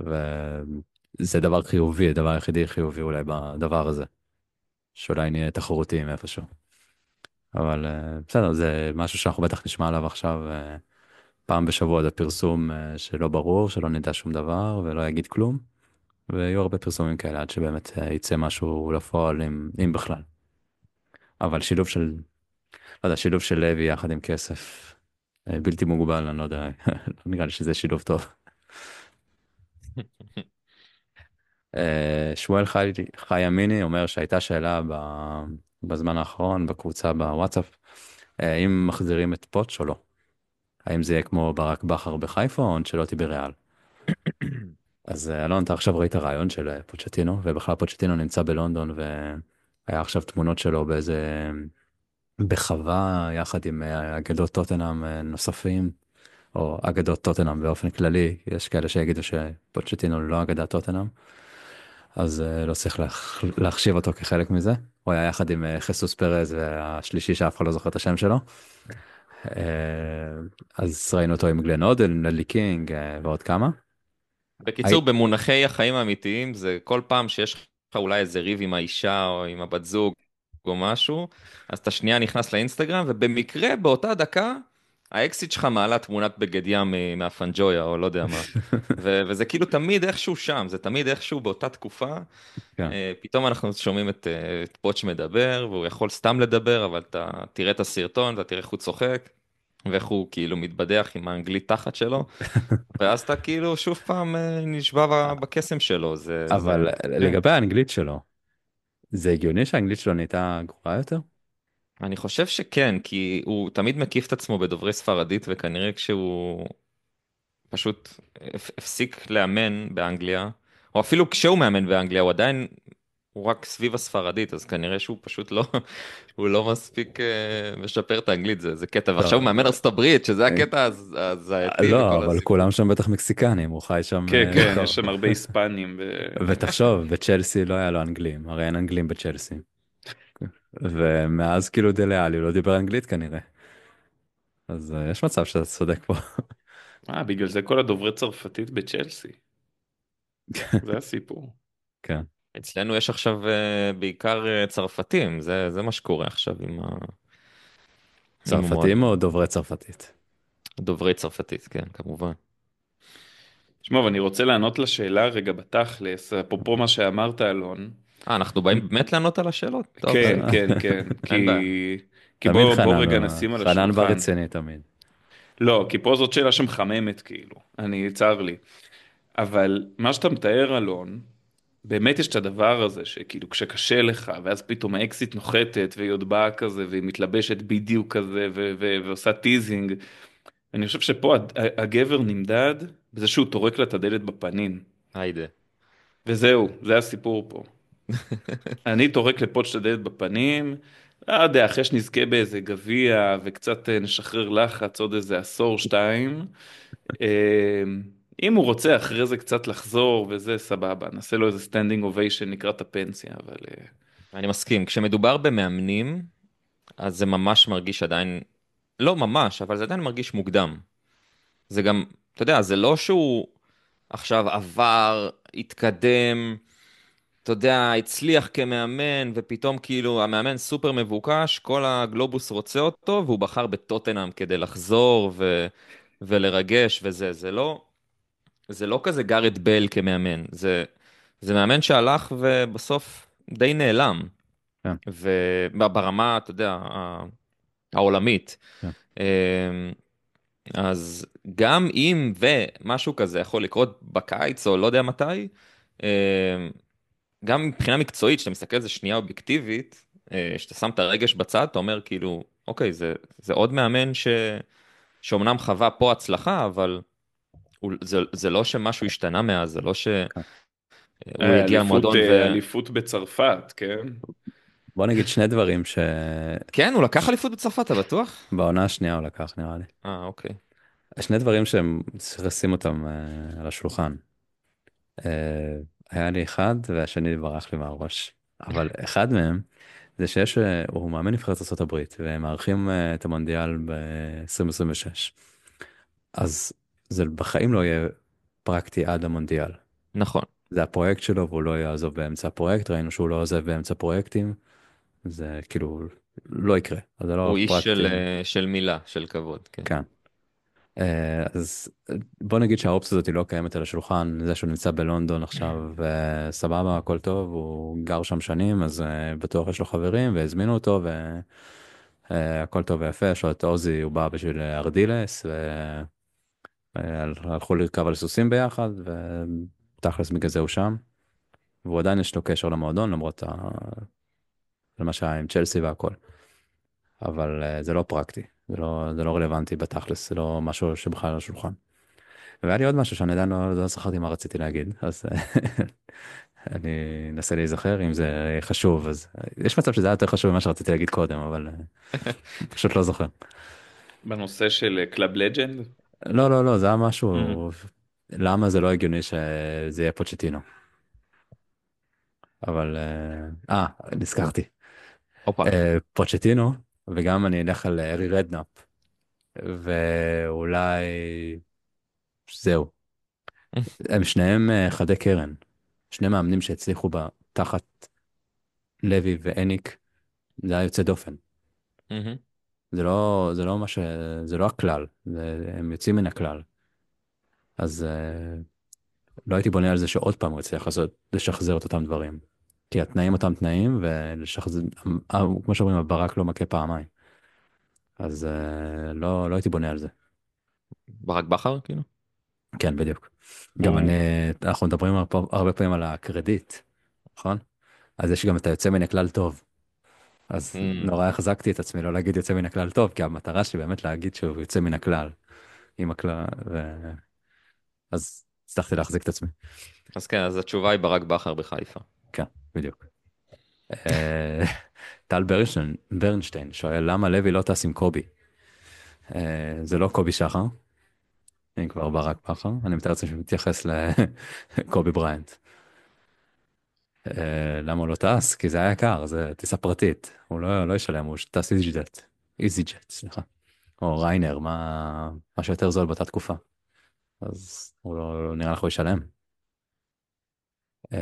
וזה דבר חיובי, הדבר היחידי חיובי אולי בדבר הזה. שאולי נהיה תחרותיים איפשהו. אבל אה, בסדר, זה משהו שאנחנו בטח נשמע עליו עכשיו אה, פעם בשבוע, זה פרסום אה, שלא ברור, שלא נדע שום דבר ולא יגיד כלום. ויהיו הרבה פרסומים כאלה עד שבאמת אה, יצא משהו לפועל, אם, אם בכלל. אבל שילוב של, לא יודע, שילוב של לוי יחד עם כסף אה, בלתי מוגבל, אני לא יודע, לא נראה לי שזה שילוב טוב. שמואל חי, חי אמיני אומר שהייתה שאלה ב, בזמן האחרון בקבוצה בוואטסאפ, אם מחזירים את פוטש או לא. האם זה יהיה כמו ברק בכר בחיפה או אנצ'לוטי בריאל. אז אה, אלון, אתה עכשיו ראית רעיון של אה, פוצ'טינו, ובכלל פוצ'טינו נמצא בלונדון והיה עכשיו תמונות שלו באיזה, בחווה יחד עם אה, אגדות טוטנאם נוספים, או אגדות טוטנאם באופן כללי, יש כאלה שיגידו שפוצ'טינו לא אגדת טוטנאם, אז לא צריך להח- להחשיב אותו כחלק מזה. הוא היה יחד עם חיסוס פרז והשלישי שאף אחד לא זוכר את השם שלו. אה, אז ראינו אותו עם גלן אודל, עם נלי קינג אה, ועוד כמה. בקיצור, הי- במונחי החיים האמיתיים, זה כל פעם שיש לך אולי איזה ריב עם האישה או עם הבת זוג או משהו, אז אתה שנייה נכנס לאינסטגרם, ובמקרה באותה דקה, האקסיט שלך מעלה תמונת בגד ים אה, מהפנג'ויה, או לא יודע מה. ו- וזה כאילו תמיד איכשהו שם, זה תמיד איכשהו באותה תקופה. כן. אה, פתאום אנחנו שומעים את, אה, את פוטש מדבר, והוא יכול סתם לדבר, אבל אתה תראה את הסרטון, אתה תראה איך הוא צוחק, ואיך הוא כאילו מתבדח עם האנגלית תחת שלו, ואז אתה כאילו שוב פעם נשבע בקסם שלו. זה, אבל זה, לגבי האנגלית שלו, זה הגיוני שהאנגלית שלו נהייתה גרועה יותר? אני חושב שכן, כי הוא תמיד מקיף את עצמו בדוברי ספרדית, וכנראה כשהוא פשוט הפ- הפסיק לאמן באנגליה, או אפילו כשהוא מאמן באנגליה, הוא עדיין, הוא רק סביב הספרדית, אז כנראה שהוא פשוט לא, הוא לא מספיק אה, משפר את האנגלית, זה, זה קטע, ועכשיו הוא מאמן ארצות הברית, שזה הקטע הז- הזייתי. לא, אבל. כולם שם בטח מקסיקנים, הוא חי שם. כן, אה, כן. יש שם הרבה היספנים. ותחשוב, בצ'לסי לא היה לו אנגלים, הרי אין אנגלים בצ'לסי. ומאז כאילו הוא לא דיבר אנגלית כנראה. אז אה, יש מצב שאתה צודק פה. אה, בגלל זה כל הדוברי צרפתית בצ'לסי. זה הסיפור. כן. אצלנו יש עכשיו אה, בעיקר אה, צרפתים, זה, זה מה שקורה עכשיו עם ה... צרפתים או דוברי צרפתית? דוברי צרפתית, כן, כמובן. תשמע, אבל אני רוצה לענות לשאלה רגע בתכלס, אפרופו מה שאמרת, אלון. אה, אנחנו באים באמת לענות על השאלות? טוב, כן, בסדר. כן, כן. כי. כי תמיד בוא חנן רגע נשים על חנן השולחן. ברציני תמיד. לא, כי פה זאת שאלה שמחממת כאילו, אני, צר לי. אבל מה שאתה מתאר, אלון, באמת יש את הדבר הזה שכאילו כשקשה לך, ואז פתאום האקסית נוחתת, והיא עוד באה כזה, והיא מתלבשת בדיוק כזה, ו- ו- ועושה teasing, אני חושב שפה הד- הגבר נמדד בזה שהוא טורק לה את הדלת בפנים. היידה. וזהו, זה הסיפור פה. אני טורק לפוץ' את הדלת בפנים, לא יודע, אחרי שנזכה באיזה גביע וקצת אה, נשחרר לחץ עוד איזה עשור, שתיים. אה, אם הוא רוצה אחרי זה קצת לחזור וזה, סבבה, נעשה לו איזה standing ovation לקראת הפנסיה, אבל... אה, אני מסכים. כשמדובר במאמנים, אז זה ממש מרגיש עדיין, לא ממש, אבל זה עדיין מרגיש מוקדם. זה גם, אתה יודע, זה לא שהוא עכשיו עבר, התקדם, אתה יודע, הצליח כמאמן, ופתאום כאילו המאמן סופר מבוקש, כל הגלובוס רוצה אותו, והוא בחר בטוטנאם כדי לחזור ו... ולרגש וזה. זה לא, זה לא כזה גארד בל כמאמן. זה, זה מאמן שהלך ובסוף די נעלם. כן. וברמה, אתה יודע, העולמית. כן. אמ, אז גם אם ומשהו כזה יכול לקרות בקיץ או לא יודע מתי, אמ, גם מבחינה מקצועית, כשאתה מסתכל על זה שנייה אובייקטיבית, אה, כשאתה שם את הרגש בצד, אתה אומר כאילו, אוקיי, זה, זה עוד מאמן ש, שאומנם חווה פה הצלחה, אבל הוא, זה, זה לא שמשהו השתנה מאז, זה לא שהוא אה, הגיע אליפות, למועדון אה, ו... אליפות בצרפת, כן? בוא נגיד שני דברים כן, הוא לקח אליפות בצרפת, אתה בטוח? שבעונה השנייה הוא לקח נראה לי. אה, אוקיי. שני דברים שהם צריך לשים אותם אה, על השולחן. אה, היה לי אחד והשני ברח לי מהראש. אבל אחד מהם זה שיש, הוא מאמן נבחרת ארה"ב והם מארחים אה, את המונדיאל ב-2026. אז זה בחיים לא יהיה פרקטי עד המונדיאל. נכון. זה הפרויקט שלו והוא לא יעזוב באמצע הפרויקט, ראינו שהוא לא עוזב באמצע פרויקטים. זה כאילו לא יקרה. זה לא הוא איש פרקטי. של, אה, של מילה, של כבוד, כן. כן. אה, אז בוא נגיד שהאופציה הזאת היא לא קיימת על השולחן, זה שהוא נמצא בלונדון עכשיו, אה, סבבה, הכל טוב, הוא גר שם שנים, אז אה, בטוח יש לו חברים והזמינו אותו והכל טוב ויפה, יש לו את עוזי, הוא בא בשביל ארדילס, והלכו לרכב על סוסים ביחד, ותכלס בגלל זה הוא שם, והוא עדיין יש לו קשר למועדון למרות ה... מה שהיה עם צ'לסי והכל. אבל אה, זה לא פרקטי, זה לא, זה לא רלוונטי בתכלס, זה לא משהו שבכלל על השולחן. והיה לי עוד משהו שאני עדיין לא, לא זכרתי מה רציתי להגיד, אז אני אנסה להיזכר אם זה חשוב, אז יש מצב שזה היה יותר חשוב ממה שרציתי להגיד קודם, אבל פשוט לא זוכר. בנושא של club legend? לא, לא, לא, זה היה משהו, למה זה לא הגיוני שזה יהיה פוצ'טינו. אבל, אה, אה, נזכרתי. אה, פוצ'טינו, וגם אני אלך על הארי רדנאפ, ואולי זהו. הם שניהם אה, חדי קרן, שני מאמנים שהצליחו בה תחת לוי ואניק, זה היה יוצא דופן. זה לא, זה לא מה ש... זה לא הכלל, זה, הם יוצאים מן הכלל. אז אה, לא הייתי בונה על זה שעוד פעם הוא יצליח לשחזר את אותם דברים. כי התנאים אותם תנאים, ולשחזר, אה, כמו שאומרים, הברק לא מכה פעמיים. אז אה, לא, לא הייתי בונה על זה. ברק בכר, כאילו? כן, בדיוק. גם. אני, אנחנו מדברים הרבה, פעמים על הקרדיט, נכון? אז יש גם את היוצא מן הכלל טוב. אז Mm. נורא החזקתי את עצמי לא להגיד יוצא מן הכלל טוב, כי המטרה שלי באמת להגיד שהוא יוצא מן הכלל. עם הכלל, ו... אז הצלחתי להחזיק את עצמי. אז כן, אז התשובה היא ברק בכר בחיפה. כן, בדיוק. אה, טל ברנשטיין, שואל למה לוי לא טס עם קובי? אה, זה לא קובי שחר, אם כבר ברק בכר, אני מתאר לעצמי שמתייחס לקובי בריינט. אה, למה הוא לא טס? כי זה היה יקר, זה טיסה פרטית, הוא לא, לא ישלם, הוא טס easyJet, easyJet, סליחה. או Ryanair, מה, מה שיותר זול באותה תקופה. אז הוא לא, נראה לך הוא ישלם. אה,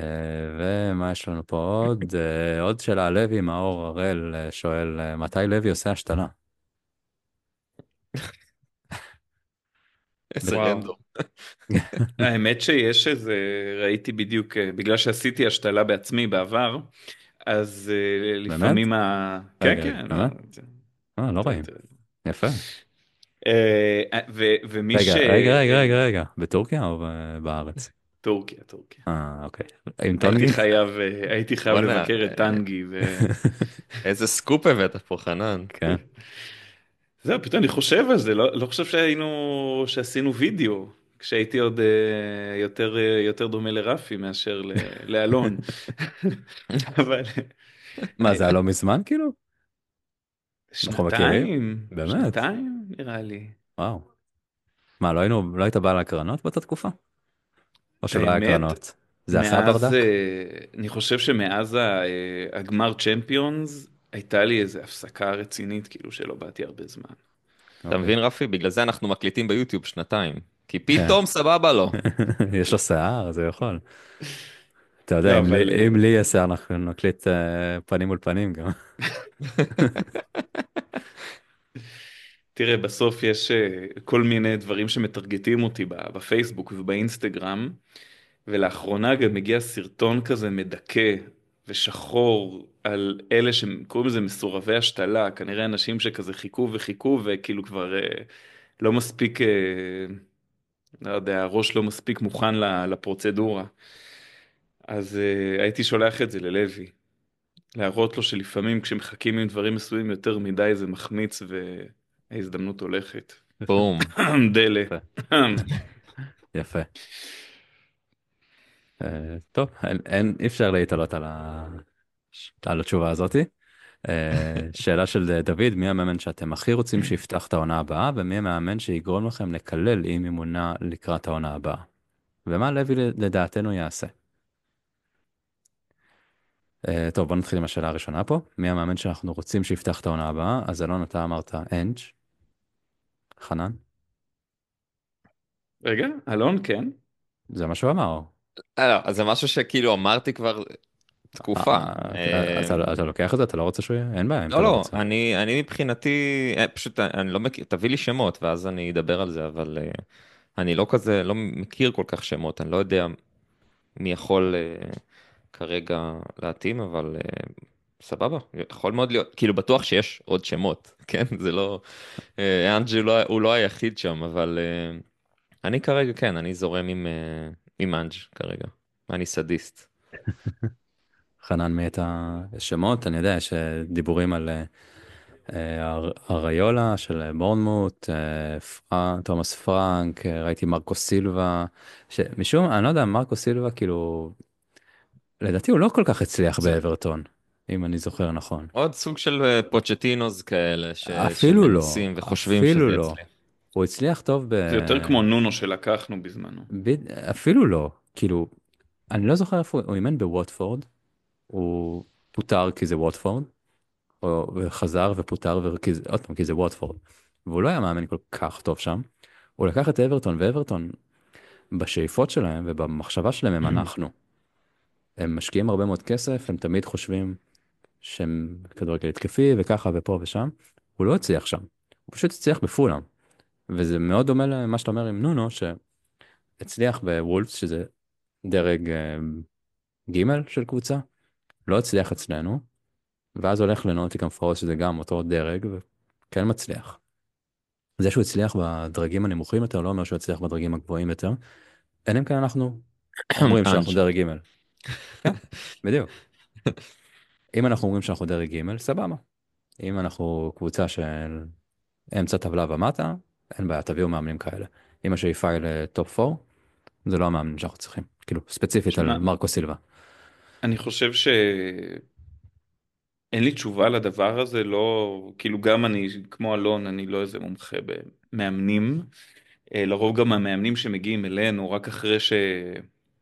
ומה יש לנו פה עוד? אה, עוד שאלה לוי, מאור הראל אה, שואל, מתי לוי עושה השתלה? איזה. רנדום. האמת שיש איזה, ראיתי בדיוק, בגלל שעשיתי השתלה בעצמי בעבר, אז לפעמים ה... כן, כן. אה, לא רואים, יפה. ומי ש... רגע, רגע, רגע, רגע, בטורקיה או בארץ? טורקיה, טורקיה. אה, אוקיי. עם טונגי? הייתי חייב, אה, הייתי חייב לבקר אה, את טנגי, ו... איזה סקופ הבאת פה, חנן. כן. זהו, פתאום אני חושב על זה, לא, לא חושב שהיינו, שעשינו וידאו, כשהייתי עוד אה, יותר, אה, יותר דומה לרפי מאשר ל- לאלון. אבל מה, זה היה לא מזמן כאילו? שנתיים, באמת? שנתיים נראה לי. וואו. מה, לא היינו, לא היית בא להקרנות באותה תקופה? או שלא היה באמת? הקרנות? זה עשה ברדק? אה, אני חושב שמאז אה, הגמר צ'מפיונס, הייתה לי איזו הפסקה רצינית, כאילו שלא באתי הרבה זמן. אתה אוקיי. מבין, רפי? בגלל זה אנחנו מקליטים ביוטיוב שנתיים. כי כן. פתאום סבבה לו. יש לו שיער, הוא יכול. אתה יודע, לא, אם לי- אבל, אם לי יהיה שיער, אנחנו נקליט אה, פנים מול פנים גם. תראה, בסוף יש אה, כל מיני דברים שמטרגטים אותי בפייסבוק ובאינסטגרם, ולאחרונה גם מגיע סרטון כזה מדכא ושחור על אלה שקוראים לזה מסורבי השתלה, כנראה אנשים שכזה חיכו וחיכו וכאילו כבר אה, לא מספיק, אה, לא יודע, הראש לא מספיק מוכן לפרוצדורה. אז אה, הייתי שולח את זה ללוי, להראות לו שלפעמים כשמחכים עם דברים מסוימים יותר מדי זה מחמיץ וההזדמנות הולכת. בום. דלה. יפה. אה, טוב, אין, אי אפשר להתעלות על, ה... על התשובה הזאתי. אה, שאלה של דוד, מי המאמן שאתם הכי רוצים שיפתח את העונה הבאה, ומי המאמן שיגרום לכם לקלל אי מימונה לקראת העונה הבאה? ומה לוי לדעתנו יעשה? אה, טוב, בוא נתחיל עם השאלה הראשונה פה. מי המאמן שאנחנו רוצים שיפתח את העונה הבאה? אז אלון, אתה אמרת אנג'. חנן? רגע, אלון, כן. זה מה שהוא אמר. אה, לא, אז זה משהו שכאילו אמרתי כבר תקופה. אה, אה, אתה, לוקח את זה? אתה לא רוצה שהוא יהיה? אין בעיה. לא, לא, רוצה. אני, אני מבחינתי, פשוט אני לא מכיר, תביא לי שמות ואז אני אדבר על זה, אבל אני לא כזה, לא מכיר כל כך שמות, אני לא יודע מי יכול כרגע להתאים, אבל סבבה, יכול מאוד להיות, כאילו בטוח שיש עוד שמות, כן? זה לא, אה, אנג'י לא, הוא לא היחיד שם, אבל אה, אני כרגע, כן, אני זורם עם, אה, עם אנג' כרגע, אני סדיסט. חנן, מי את השמות? אני יודע, יש דיבורים על אר- אריולה של בורנמוט, תומאס פרנק, ראיתי מרקו סילבה, שמשום, אני לא יודע, מרקו סילבה כאילו, לדעתי הוא לא כל כך הצליח באברטון, אם אני זוכר נכון. עוד סוג של אה, פוצ'טינוז כאלה, ש... אפילו לא, שמנסים וחושבים אפילו שזה לא. יצליח. הוא הצליח טוב ב... זה יותר כמו נונו שלקחנו בזמנו. ב... אפילו לא, כאילו, אני לא זוכר איפה הוא אימן בווטפורד, הוא פוטר כי זה ווטפורד, או, וחזר ופוטר, וכי עוד פעם, כי זה ווטפורד, והוא לא היה מאמן כל כך טוב שם, הוא לקח את אברטון, ואברטון, בשאיפות שלהם ובמחשבה שלהם הם אנחנו. הם משקיעים הרבה מאוד כסף, הם תמיד חושבים שהם כדורגל התקפי וככה ופה ושם, הוא לא הצליח שם, הוא פשוט הצליח בפולאם. וזה מאוד דומה למה שאתה אומר עם נונו, שהצליח בוולפס, שזה דרג אה, ג' של קבוצה, לא הצליח אצלנו, ואז הולך לנוטיקם פורסט, שזה גם אותו דרג, וכן מצליח. זה שהוא הצליח בדרגים הנמוכים יותר, לא אומר שהוא הצליח בדרגים הגבוהים יותר, אלא אם כן אנחנו אומרים שאנחנו דרג ג'. כן, בדיוק. אם אנחנו אומרים שאנחנו דרג ג', סבבה. אם אנחנו קבוצה של אמצע טבלה ומטה, אין בעיה, תביאו מאמנים כאלה. אם השאיפה היא לטופ 4, זה לא המאמנים שאנחנו צריכים. כאילו, ספציפית שמע, על מרקו סילבה. אני חושב ש... אין לי תשובה לדבר הזה, לא, כאילו גם אני, כמו אלון, אני לא איזה מומחה במאמנים. אה, לרוב גם המאמנים שמגיעים אלינו, רק אחרי ש...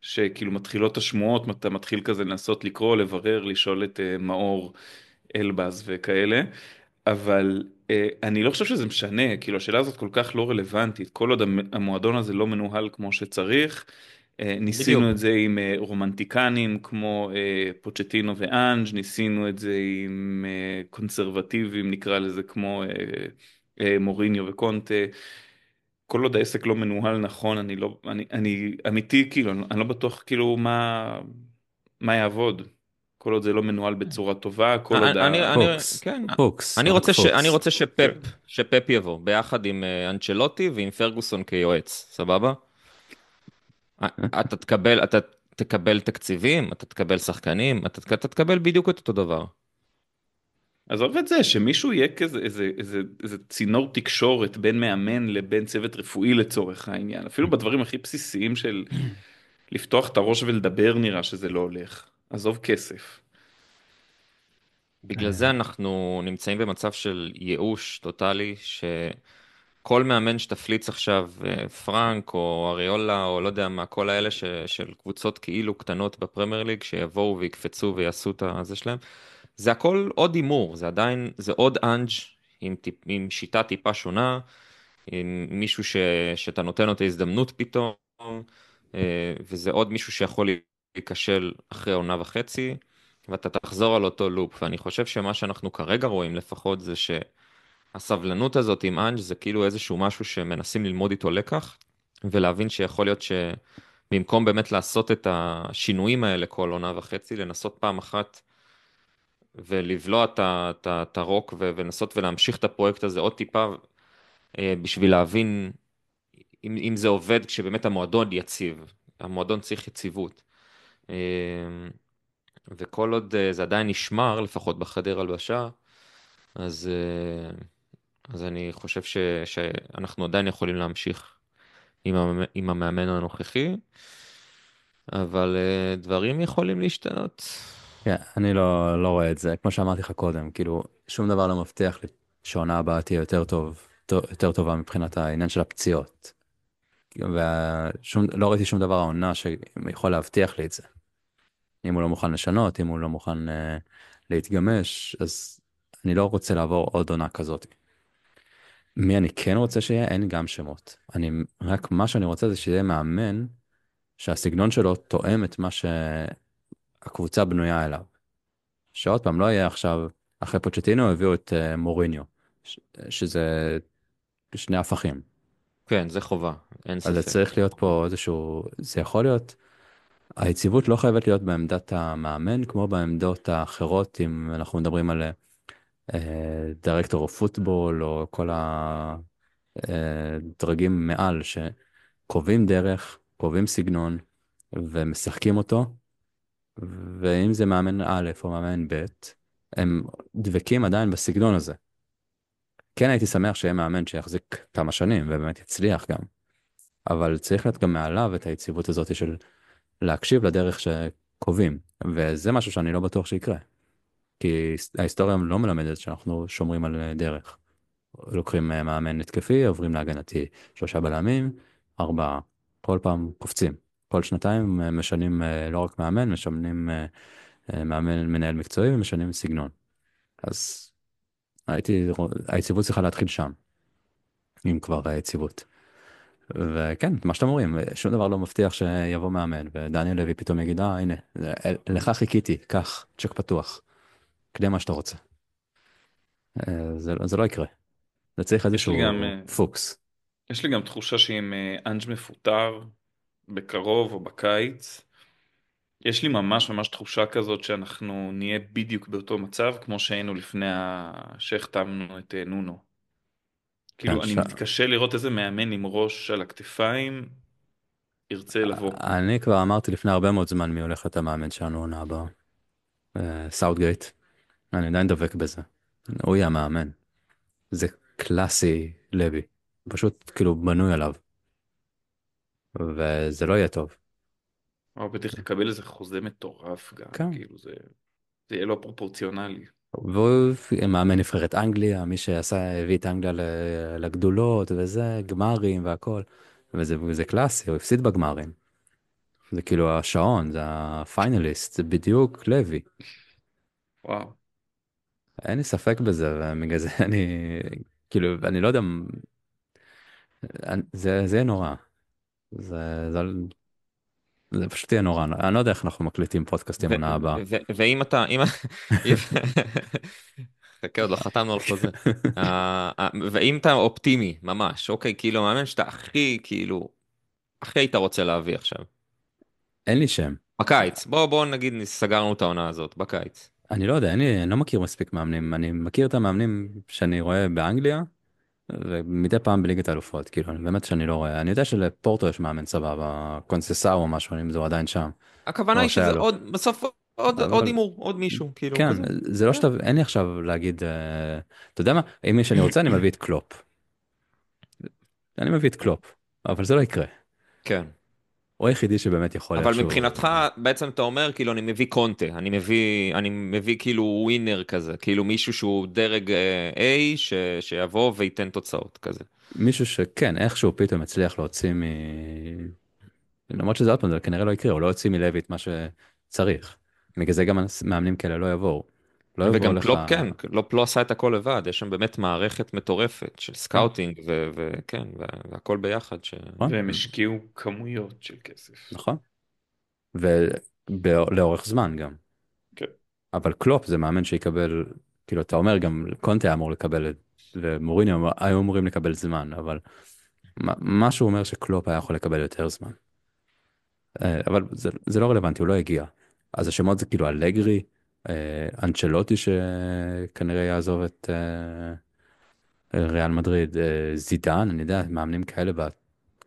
שכאילו מתחילות השמועות, אתה מתחיל כזה לנסות לקרוא, לברר, לשאול את אה, מאור אלבז וכאלה. אבל אה, אני לא חושב שזה משנה, כאילו השאלה הזאת כל כך לא רלוונטית, כל עוד המ- המועדון הזה לא מנוהל כמו שצריך. אה, ניסינו בדיוק. את זה עם רומנטיקנים כמו פוצ'טינו ואנג', ניסינו את זה עם קונסרבטיבים נקרא לזה כמו מוריניו וקונטה. כל עוד העסק לא מנוהל נכון, אני לא, אני, אני אמיתי כאילו, אני, אני לא בטוח כאילו מה, מה יעבוד. כל עוד זה לא מנוהל בצורה טובה, כל עוד אני, ה... אני, פוקס, כן, פוקס, אני רוצה, ש. אני רוצה שפפ, כן. שפפ יבוא, ביחד עם אה, אנצ'לוטי ועם פרגוסון כיועץ, סבבה? אה, אתה תקבל, אתה תקבל תקציבים, אתה תקבל שחקנים, אתה, אתה תקבל בדיוק את אותו דבר. עזוב את זה, שמישהו יהיה כזה, איזה, איזה, איזה צינור תקשורת בין מאמן לבין צוות רפואי לצורך העניין. אפילו בדברים הכי בסיסיים של לפתוח את הראש ולדבר נראה שזה לא הולך. עזוב כסף. בגלל זה אנחנו נמצאים במצב של ייאוש טוטאלי, שכל מאמן שתפליץ עכשיו, אה, פרנק או אריולה או לא יודע מה, כל האלה ש, של קבוצות כאילו קטנות בפרמייר ליג, שיבואו ויקפצו ויעשו את הזה שלהם, זה הכל עוד הימור, זה עדיין, זה עוד אנג' עם, טיפ, עם שיטה טיפה שונה, עם מישהו ש, שאתה נותן לו את ההזדמנות פתאום, אה, וזה עוד מישהו שיכול להיכשל אחרי עונה וחצי. ואתה תחזור על אותו לופ, ואני חושב שמה שאנחנו כרגע רואים לפחות זה שהסבלנות הזאת עם אנג' זה כאילו איזשהו משהו שמנסים ללמוד איתו לקח, ולהבין שיכול להיות שבמקום באמת לעשות את השינויים האלה כל עונה וחצי, לנסות פעם אחת ולבלוע את הרוק ולנסות ולהמשיך את הפרויקט הזה עוד טיפה אה, בשביל להבין אם, אם זה עובד כשבאמת המועדון יציב, המועדון צריך יציבות. אה, וכל עוד אה, זה עדיין נשמר, לפחות בחדר הלבשה, אז, אז אני חושב ש, שאנחנו עדיין יכולים להמשיך עם, המ, עם המאמן הנוכחי, אבל דברים יכולים להשתנות. כן, אני לא, לא רואה את זה, כמו שאמרתי לך קודם, כאילו, שום דבר לא מבטיח לי שהעונה הבאה תהיה יותר טוב, יותר טובה מבחינת העניין של הפציעות. ולא ראיתי שום דבר העונה שיכול להבטיח לי את זה. אם הוא לא מוכן לשנות, אם הוא לא מוכן uh, להתגמש, אז אני לא רוצה לעבור עוד עונה כזאת. מי אני כן רוצה שיהיה? אין גם שמות. אני, רק מה שאני רוצה זה שיהיה מאמן שהסגנון שלו תואם את מה שהקבוצה בנויה אליו. שעוד פעם, לא יהיה עכשיו, אחרי פוצ'טינו הביאו את uh, מוריניו, ש- שזה שני הפכים. כן, זה חובה, אין ספק. אז זה צריך להיות פה איזשהו, זה יכול להיות היציבות לא חייבת להיות בעמדת המאמן כמו בעמדות האחרות אם אנחנו מדברים על דירקטור או פוטבול או כל הדרגים אה, מעל שקובעים דרך, קובעים סגנון ומשחקים אותו ואם זה מאמן א' או מאמן ב' הם דבקים עדיין בסגנון הזה. כן הייתי שמח שיהיה מאמן שיחזיק כמה שנים ובאמת יצליח גם. אבל צריך להיות גם מעליו את היציבות הזאת של להקשיב לדרך שקובעים, וזה משהו שאני לא בטוח שיקרה. כי ההיסטוריה לא מלמדת שאנחנו שומרים על דרך. לוקחים אה, מאמן התקפי, עוברים להגנתי שלושה בלמים, ארבעה, כל פעם קופצים. כל שנתיים אה, משנים אה, לא רק מאמן, משנים מאמן מנהל מקצועי ומשנים סגנון. אז הייתי, היציבות צריכה להתחיל שם, אם כבר היציבות. וכן, מה שאתם אומרים, שום דבר לא מבטיח שיבוא מאמן, ודניאל לוי פתאום יגיד, אה, הנה, לך חיכיתי, קח, צ'ק פתוח, קנה מה שאתה רוצה. אה, זה, זה לא יקרה. זה צריך איזשהו גם, אה, פוקס. יש לי גם תחושה שאם אה, אנג' מפוטר בקרוב או בקיץ, יש לי ממש ממש תחושה כזאת שאנחנו נהיה בדיוק באותו מצב כמו שהיינו לפני שהחתמנו את נונו. כאילו, אני מתקשה לראות איזה מאמן עם ראש על הכתפיים ירצה לבוא. אני כבר אמרתי לפני הרבה מאוד זמן מי הולך להיות המאמן שלנו עונה הבאה. סאוטגייט. אני עדיין דבק בזה. הוא יהיה המאמן. זה קלאסי לוי. פשוט כאילו בנוי עליו. וזה לא יהיה טוב. הוא בטח יקבל איזה חוזה מטורף גם. כן. כאילו זה, זה יהיה לא פרופורציונלי. והוא מאמן נבחרת אנגליה, מי שעשה, הביא את אנגליה לגדולות וזה, גמרים והכל. וזה, וזה קלאסי, הוא הפסיד בגמרים. זה כאילו השעון, זה הפיינליסט, זה בדיוק לוי. וואו. אין לי ספק בזה, ובגלל זה אני, כאילו, אני לא יודע, זה, זה נורא. זה, זה, זה פשוט יהיה נורא, אני לא יודע איך אנחנו מקליטים פודקאסטים עונה הבאה. ואם אתה, אם... חכה עוד לא חתמנו על חוזה. אה, אה, ואם אתה אופטימי ממש, אוקיי, כאילו מאמן שאתה הכי, כאילו, הכי היית רוצה להביא עכשיו. אין לי שם. בקיץ, בוא בוא נגיד סגרנו את העונה הזאת, בקיץ. אני לא יודע, אני, אני לא מכיר מספיק מאמנים, אני מכיר את המאמנים שאני רואה באנגליה, ומדי פעם בליגת האלופות, כאילו, באמת שאני לא רואה. אני יודע שלפורטו יש מאמן סבבה, קונססאו או משהו, אם זה עדיין שם. הכוונה היא שזה עוד, בסוף עוד עוד הימור, עוד מישהו, כאילו, כן. זה לא. שאתה, אין לי עכשיו להגיד, אה, אתה יודע מה, אם יש אני רוצה אני מביא את קלופ. אני מביא את קלופ, אבל זה לא יקרה. כן. הוא היחידי שבאמת יכול אבל. מבחינתך, בעצם אתה אומר, כאילו, אני מביא קונטה, אני מביא, אני מביא כאילו ווינר כזה, כאילו מישהו שהוא דרג אה, A, ש, שיבוא וייתן תוצאות כזה. מישהו שכן, איכשהו פתאום הצליח להוציא מ... למרות שזה עוד פעם, זה כנראה לא יקרה, הוא לא יוציא מלוי את מה שצריך. בגלל זה גם מאמנים כאלה לא יבואו. לא וגם לך... קלופ כן, קלופ לא עשה את הכל לבד, יש שם באמת מערכת מטורפת של scouting, ו- וכן, וה- והכל ביחד. ש... נכון. והם השקיעו כמויות של כסף. נכון. ולאורך זמן גם. כן. אבל קלופ זה מאמן שיקבל, כאילו אתה אומר גם קונטה אמור לקבל, ומוריניו אמר- היו אמורים לקבל זמן, אבל מה- מה שהוא אומר שקלופ היה יכול לקבל יותר זמן. אה, אבל זה, זה לא רלוונטי, הוא לא הגיע. אז השמות זה כאילו אלגרי, אנצ'לוטי שכנראה יעזוב את אה, ריאל מדריד, אה, זידן, אני יודע, מאמנים כאלה, ב-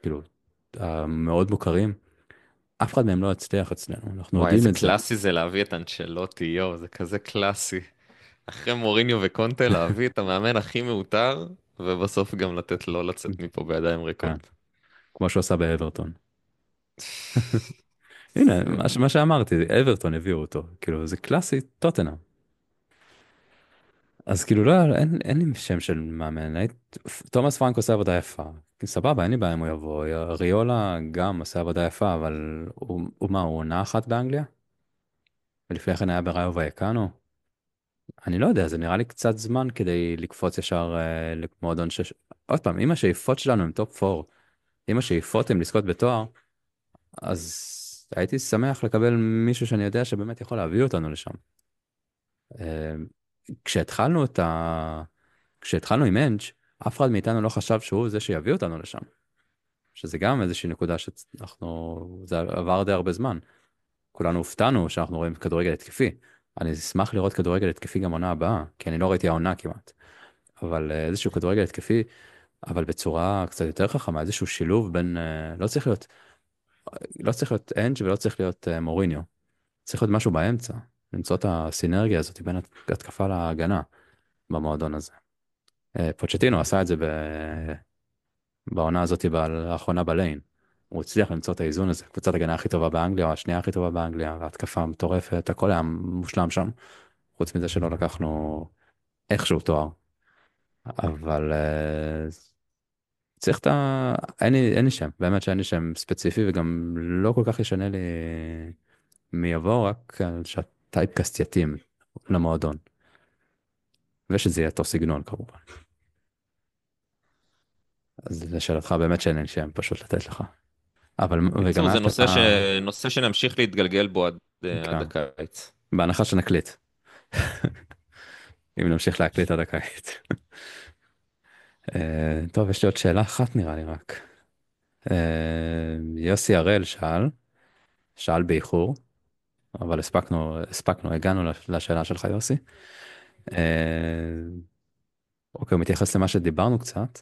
כאילו, המאוד מוכרים. אף אחד מהם לא יצליח אצלנו, אנחנו וואי, יודעים איזה את זה. קלאסי זה להביא את אנצ'לוטי, יואו, זה כזה קלאסי. אחרי מוריניו וקונטה, להביא את המאמן הכי מעוטר, ובסוף גם לתת לו לצאת מפה בידיים ריקות. כמו שהוא עשה באברטון. הנה, מה, מה שאמרתי, אברטון הביאו אותו, כאילו זה קלאסי טוטנאם. אז כאילו לא, אין, אין לי שם של מאמן, היית, תומאס פרנק עושה עבודה יפה, סבבה, אין לי בעיה אם הוא יבוא, ריולה גם עושה עבודה יפה, אבל הוא, הוא מה, הוא עונה אחת באנגליה? ולפני כן היה בראיו ויקאנו? אני לא יודע, זה נראה לי קצת זמן כדי לקפוץ ישר אה, למועדון שש... עוד פעם, אם השאיפות שלנו הם top 4, אם השאיפות הם לזכות בתואר, אז הייתי שמח לקבל מישהו שאני יודע שבאמת יכול להביא אותנו לשם. אה, כשהתחלנו את ה... כשהתחלנו עם אנג', אף אחד מאיתנו לא חשב שהוא זה שיביא אותנו לשם. שזה גם איזושהי נקודה שאנחנו... זה עבר די הרבה זמן. כולנו הופתענו שאנחנו רואים כדורגל התקפי. אני אשמח לראות כדורגל התקפי גם עונה הבאה, כי אני לא ראיתי העונה כמעט. אבל אה, איזשהו כדורגל התקפי, אבל בצורה קצת יותר חכמה, איזשהו שילוב בין... אה, לא צריך להיות... לא צריך להיות אנג' ולא צריך להיות אה, מוריניו. צריך להיות משהו באמצע. למצוא את הסינרגיה הזאת בין התקפה להגנה במועדון הזה. אה, פוצ'טינו עשה את זה ב... בעונה הזאת לאחרונה בליין. הוא הצליח למצוא את האיזון הזה, קבוצת הגנה הכי טובה באנגליה, או השנייה הכי טובה באנגליה, והתקפה מטורפת, הכל היה מושלם שם, חוץ מזה שלא לקחנו איכשהו תואר. אבל אה, צריך את ה... אין לי, אין לי שם, באמת שאין לי שם ספציפי, וגם לא כל כך ישנה לי מי יבוא, רק שהטייפקאסט יתאים למועדון. ושזה יהיה אותו סגנון כמובן. אז לשאלתך באמת שאין לי שם פשוט לתת לך. אבל וגם זה נושא, ש... נושא שנמשיך להתגלגל בו עד, אה, כן. עד הקיץ. בהנחה שנקליט. אם נמשיך להקליט עד הקיץ. אה, טוב, יש לי עוד שאלה אחת נראה לי רק. אה, יוסי הראל שאל, שאל באיחור, אבל הספקנו, הספקנו, הגענו לש- לשאלה שלך יוסי. אה, אוקיי, הוא מתייחס למה שדיברנו קצת,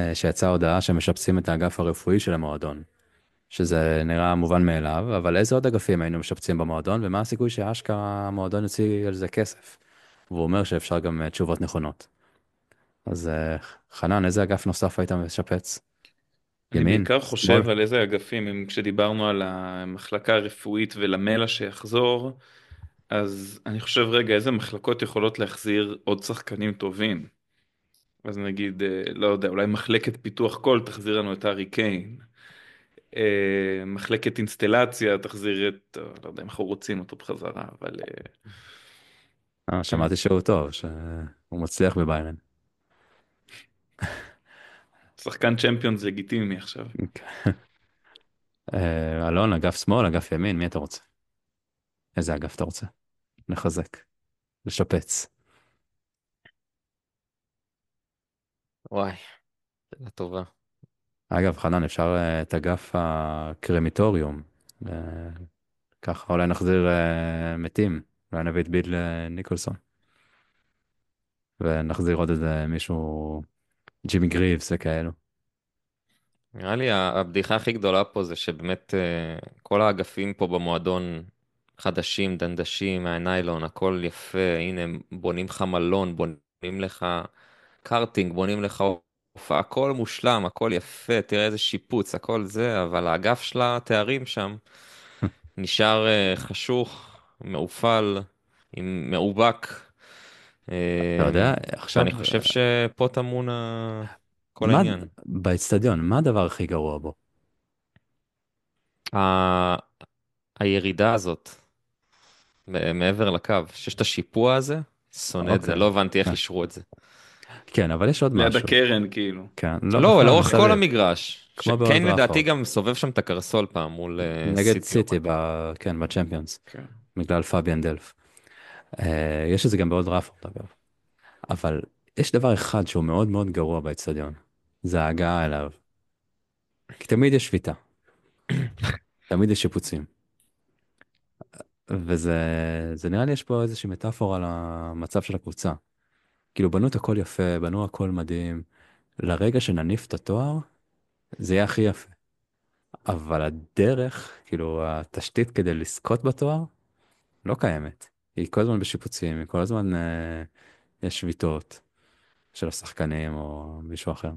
אה, שיצאה הודעה שמשפצים את האגף הרפואי של המועדון. שזה נראה מובן מאליו, אבל איזה עוד אגפים היינו משפצים במועדון, ומה הסיכוי שאשכרה המועדון יוציא על זה כסף? והוא אומר שאפשר גם תשובות נכונות. אז אה, חנן, איזה אגף נוסף היית משפץ? אני ימין? בעיקר? חושב על איזה אגפים, אם כשדיברנו על המחלקה הרפואית ולמלה שיחזור, אז אני חושב רגע איזה מחלקות יכולות להחזיר עוד שחקנים טובים. אז נגיד, אה, לא יודע, אולי מחלקת פיתוח קול תחזיר לנו את הארי קיין. אה, מחלקת אינסטלציה תחזיר את, לא יודע אם אנחנו רוצים אותו בחזרה, אבל שמעתי שהוא טוב, שהוא מצליח בביירן. שחקן צ'מפיונס לגיטימי עכשיו. אה, אלון, אגף שמאל, אגף ימין, מי אתה רוצה? איזה אגף אתה רוצה? לחזק, לשפץ. וואי, שאלה טובה. אגב, חנן, אפשר אה, את אגף הקרמיטוריום. אה, ככה אולי נחזיר מתים, אולי נביא את ביל אה, ניקולסון. ונחזיר עוד איזה מישהו, ג'ימי גריבס וכאלו. נראה לי הבדיחה הכי גדולה פה זה שבאמת אה, כל האגפים פה במועדון חדשים, דנדשים, מהניילון, הכל יפה, הנה, הם בונים לך מלון, בונים לך קארטינג, בונים לך הופעה, הכל מושלם, הכל יפה, תראה איזה שיפוץ, הכל זה, אבל האגף של התארים שם נשאר אה, חשוך, מעופל, עם מאובק. אתה יודע, אה, עכשיו, אני חושב שפה טמון כל העניין. באצטדיון, מה הדבר הכי גרוע בו? הירידה הזאת, מעבר לקו, שיש את השיפוע הזה, שונא את זה, אוקיי. לא הבנתי איך כן. אישרו את זה. כן, אבל יש עוד ליד משהו. הקרן כאילו. כן, לא, בכלל, לאורך מסביב. כל המגרש. שקיין באולד טראפורד. לדעתי גם סובב שם את הקרסול פעם מול אה, נגד סיטי, ב- כן, בצ'מפיונס, כן. בגלל פאביאן דלף. אה, יש את זה גם באולד טראפורד אגב. אבל יש דבר אחד שהוא מאוד מאוד גרוע באצטדיון, זה ההגעה אליו. כי תמיד יש שביתה. תמיד יש שיפוצים. וזה זה נראה לי יש פה איזושהי מטאפורה למצב של הקבוצה. כאילו בנו את הכל יפה, בנו הכל מדהים. לרגע שנניף את התואר, זה יהיה הכי יפה. אבל הדרך, כאילו התשתית כדי לזכות בתואר, לא קיימת. היא כל הזמן בשיפוצים, היא כל הזמן אה, יש שביתות של השחקנים או מישהו אחר.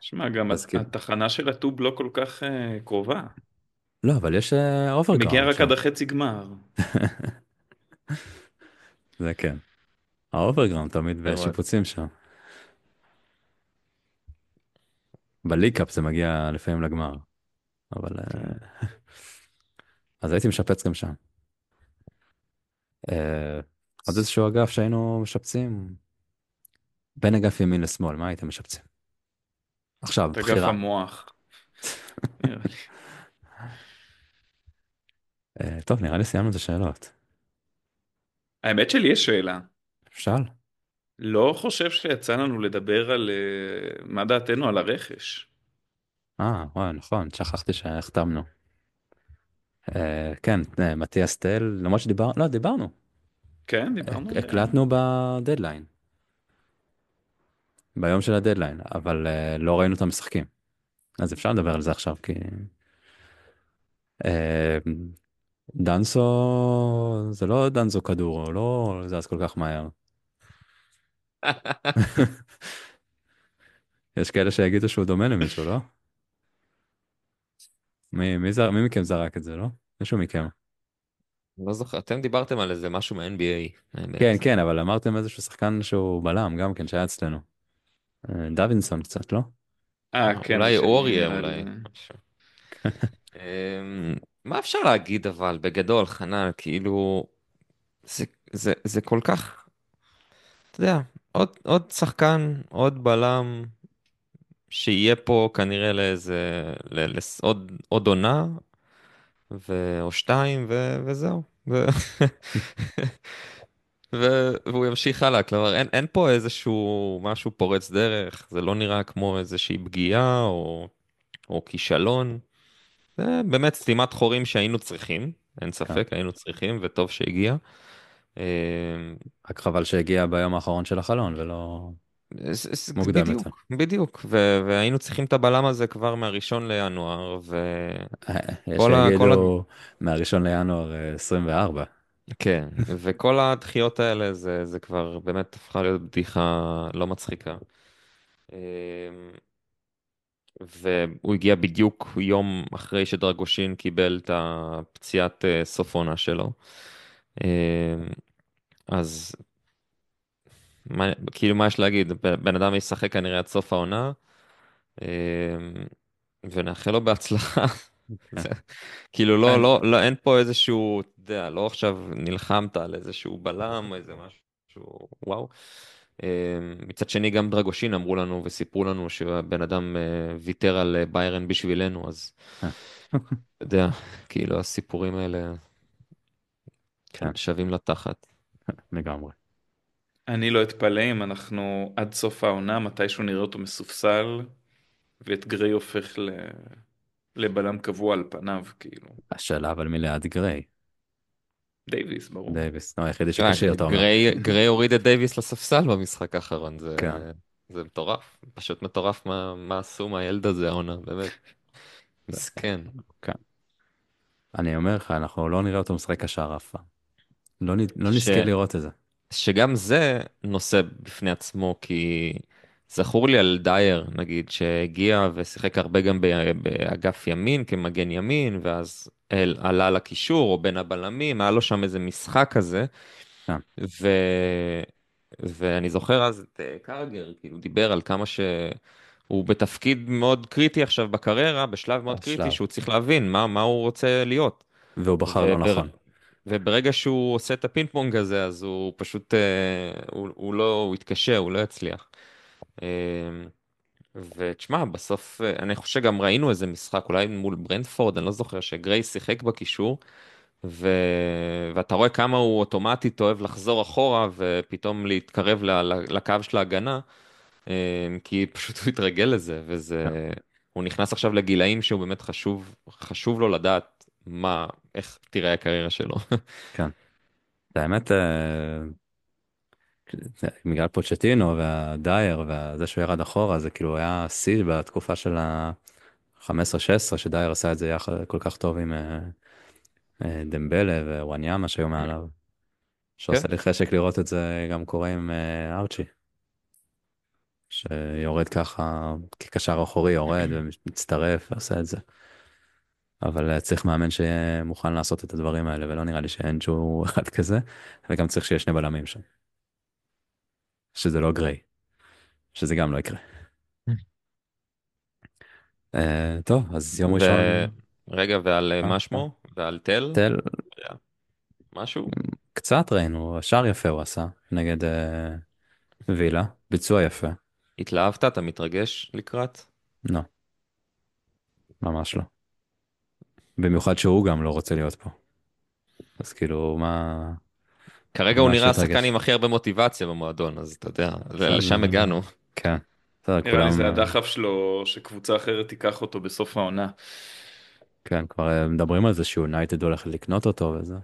שמע, גם אז התחנה של ה tube לא כל כך אה, קרובה. לא, אבל יש overground מגיע רק עד החצי גמר. זה כן. ה overground תמיד. בשיפוצים שם. ב League Cup זה מגיע לפעמים לגמר. אבל... אה, אז הייתי משפץ גם שם. אה, עוד איזשהו אגף שהיינו משפצים? בין אגף ימין לשמאל, מה הייתם משפצים? עכשיו, את אגף בחירה. המוח. נראה לי. אה, טוב, נראה לי סיימנו את השאלות. האמת שלי יש שאלה. אפשר? לא חושב שיצא לנו לדבר על אה, מה דעתנו על הרכש. אה, וואי, נכון, שכחתי שהחתמנו. אה, כן, אה, מתיאס טל, למרות שדיברנו, לא, דיברנו. כן, דיברנו על זה. הקלטנו בדדליין. ביום של הדדליין, אבל אה, לא ראינו אותם משחקים. אז אפשר לדבר על זה עכשיו, כי... אה, דנסו, זה לא דנסו כדור, לא זז כל כך מהר. יש כאלה שיגידו שהוא דומה למישהו, לא? מי, מי, זר, מי מכם זרק את זה, לא? מישהו מכם. לא זוכר, אתם דיברתם על איזה משהו מה-NBA. כן, כן, אבל אמרתם איזשהו שחקן שהוא בלם, גם כן, שהיה אצלנו. אה, דווינסון קצת, לא? אה, כן. אולי על- אולי. אמ, מה אפשר להגיד אבל בגדול, חנן, כאילו, זה, זה, זה כל כך, אתה יודע, עוד, עוד שחקן, עוד בלם, שיהיה פה כנראה לאיזה, ל, לס, עוד, עונה, ו, או שתיים, ו, וזהו. ו... ו... והוא ימשיך הלאה, כלומר אין, אין פה איזשהו משהו פורץ דרך, זה לא נראה כמו איזושהי פגיעה או, או כישלון. זה באמת סתימת חורים שהיינו צריכים, אין ספק, היינו צריכים וטוב שהגיע. רק חבל שהגיע ביום האחרון של החלון ולא... מוקדם יותר. בדיוק, ו- והיינו צריכים את הבלם הזה כבר מהראשון לינואר, ו... יש ה- כל שיגידו מהראשון לינואר אה, 24. כן, וכל הדחיות האלה זה, זה כבר באמת הפכה להיות בדיחה לא מצחיקה. אמ, והוא הגיע בדיוק יום אחרי שדרגושין קיבל את הפציעת אה, סוף עונה שלו. אמ, אז מה, כאילו מה יש להגיד, בן אדם ישחק כנראה עד סוף העונה, אמ, ונאחל לו בהצלחה. זה- כאילו לא, לא, לא, אין פה איזשהו, אתה יודע, לא עכשיו נלחמת על איזשהו בלם, איזה משהו, וואו. אמ, מצד שני גם דרגושין אמרו לנו וסיפרו לנו שהבן אדם אה, ויתר על אה, ביירן בשבילנו, אז אתה יודע, כאילו הסיפורים האלה כן. שווים לתחת. לגמרי. אני לא אתפלא אם אנחנו עד סוף העונה מתישהו נראה אותו מסופסל ואת גריי הופך ל... לבלם קבוע על פניו כאילו. השאלה אבל מי ליד גריי? דייוויס ברור. דייוויס, הוא היחידי תשמע, שכשיר, אתה אומר. גריי גריי הוריד את דייוויס לספסל במשחק האחרון, זה כן. זה מטורף, פשוט מטורף מה מה עשו מהילד הזה העונה, באמת. מסכן. כן. אני אומר לך, אנחנו לא נראה אותו משחק קשר אף פעם. לא, נ- לא ש... נזכה לראות את זה. שגם זה נושא בפני עצמו, כי זכור לי על דייר, נגיד, שהגיע ושיחק הרבה גם באגף ימין כמגן ימין, ואז אל, עלה לקישור או בין הבלמים, היה לו שם איזה משחק כזה, כן. ו... ואני זוכר אז את אה, קרגר, כאילו דיבר על כמה שהוא בתפקיד מאוד קריטי עכשיו בקריירה, בשלב מאוד בשלב. קריטי, שהוא צריך להבין מה, מה הוא רוצה להיות. והוא בחר לא נכון. וברגע שהוא עושה את הפינג פונג הזה, אז הוא פשוט, אה, הוא, הוא לא, הוא יתקשה, הוא לא יצליח. אה, ותשמע, בסוף, אה, אני חושב שגם ראינו איזה משחק, אולי מול ברנטפורד, אני לא זוכר, שגריי שיחק בקישור, ו... ואתה רואה כמה הוא אוטומטית אוהב לחזור אחורה, ופתאום להתקרב ל... לקו של ההגנה, כי פשוט הוא התרגל לזה, וזה... הוא נכנס עכשיו לגילאים שהוא באמת חשוב, חשוב לו לדעת מה, איך תראה הקריירה שלו. כן. האמת, אה, בגלל פוצ'טינו והדייר וזה שהוא ירד אחורה, זה כאילו היה שיא בתקופה של ה-15-16, שדייר עשה את זה יחד כל כך טוב עם אה, אה, דמבלה ווואניאמה שהיו מעליו. שעושה לי חשק לראות את זה גם קורה עם אה, ארצ'י. שיורד ככה כקשר אחורי, יורד ומצטרף ועושה את זה. אבל אה, צריך מאמן שיהיה מוכן לעשות את הדברים האלה, ולא נראה לי שאנג'ו הוא אחד כזה, וגם צריך שיהיה שני בלמים שם. שזה לא גריי. שזה גם לא יקרה. אה, טוב, אז יום ו- ראשון, רגע, ועל אה, אה, מה שמו? ועל תל? תל, משהו? קצת ראינו, שער יפה הוא עשה נגד אה, וילה, ביצוע יפה. התלהבת? אתה מתרגש לקראת? לא. ממש לא. במיוחד שהוא גם לא רוצה להיות פה. אז כאילו, מה... כרגע הוא ממש נראה. השחקן עם הכי הרבה מוטיבציה במועדון, אז אתה יודע, בסדר. לשם הגענו. כן. נראה כולם... לי זה הדחף שלו שקבוצה אחרת תיקח אותו בסוף העונה. כן, כבר אה, מדברים על זה שיונייטד הולך לקנות אותו וזה.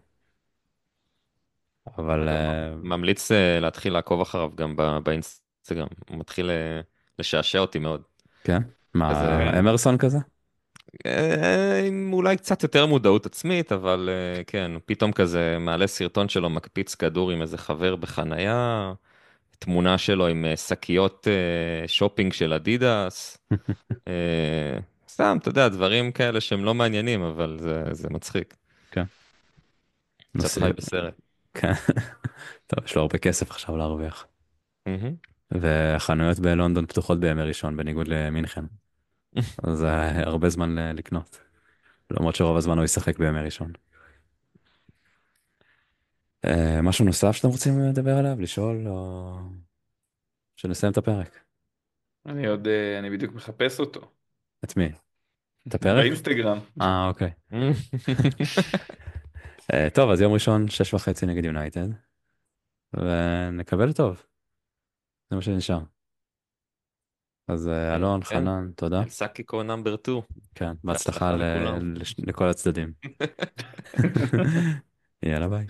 אבל אה, ממליץ אה, להתחיל לעקוב אחריו גם באינסטגרם, הוא מתחיל לשעשע אותי מאוד. כן? מה, אמרסון כזה? אה, עם אולי קצת יותר מודעות עצמית, אבל אה, כן, פתאום כזה מעלה סרטון שלו, מקפיץ כדור עם איזה חבר בחנייה, תמונה שלו עם אה, שקיות אה, שופינג של אדידס. אה, סתם, אתה יודע, דברים כאלה שהם לא מעניינים, אבל זה, זה מצחיק. כן. קצת חי בסרט. כן. טוב, יש לו הרבה כסף עכשיו להרוויח. והחנויות בלונדון פתוחות בימי ראשון, בניגוד למינכן. אז אה, הרבה זמן ל- לקנות. למרות שרוב הזמן הוא ישחק בימי ראשון. אה, משהו נוסף שאתם רוצים לדבר עליו? לשאול? או... שנסיים את הפרק. אני עוד, אה, אני בדיוק מחפש אותו. את מי? את הפרק? באינסטגרם. אה, אוקיי. אה, טוב, אז יום ראשון, שש וחצי נגד יונייטד. ונקבל טוב. זה מה שנשאר. אז אה, אלון, כן. חנן, תודה. סאקיקו נאמבר 2. כן, בהצלחה לכל הצדדים. יאללה ביי.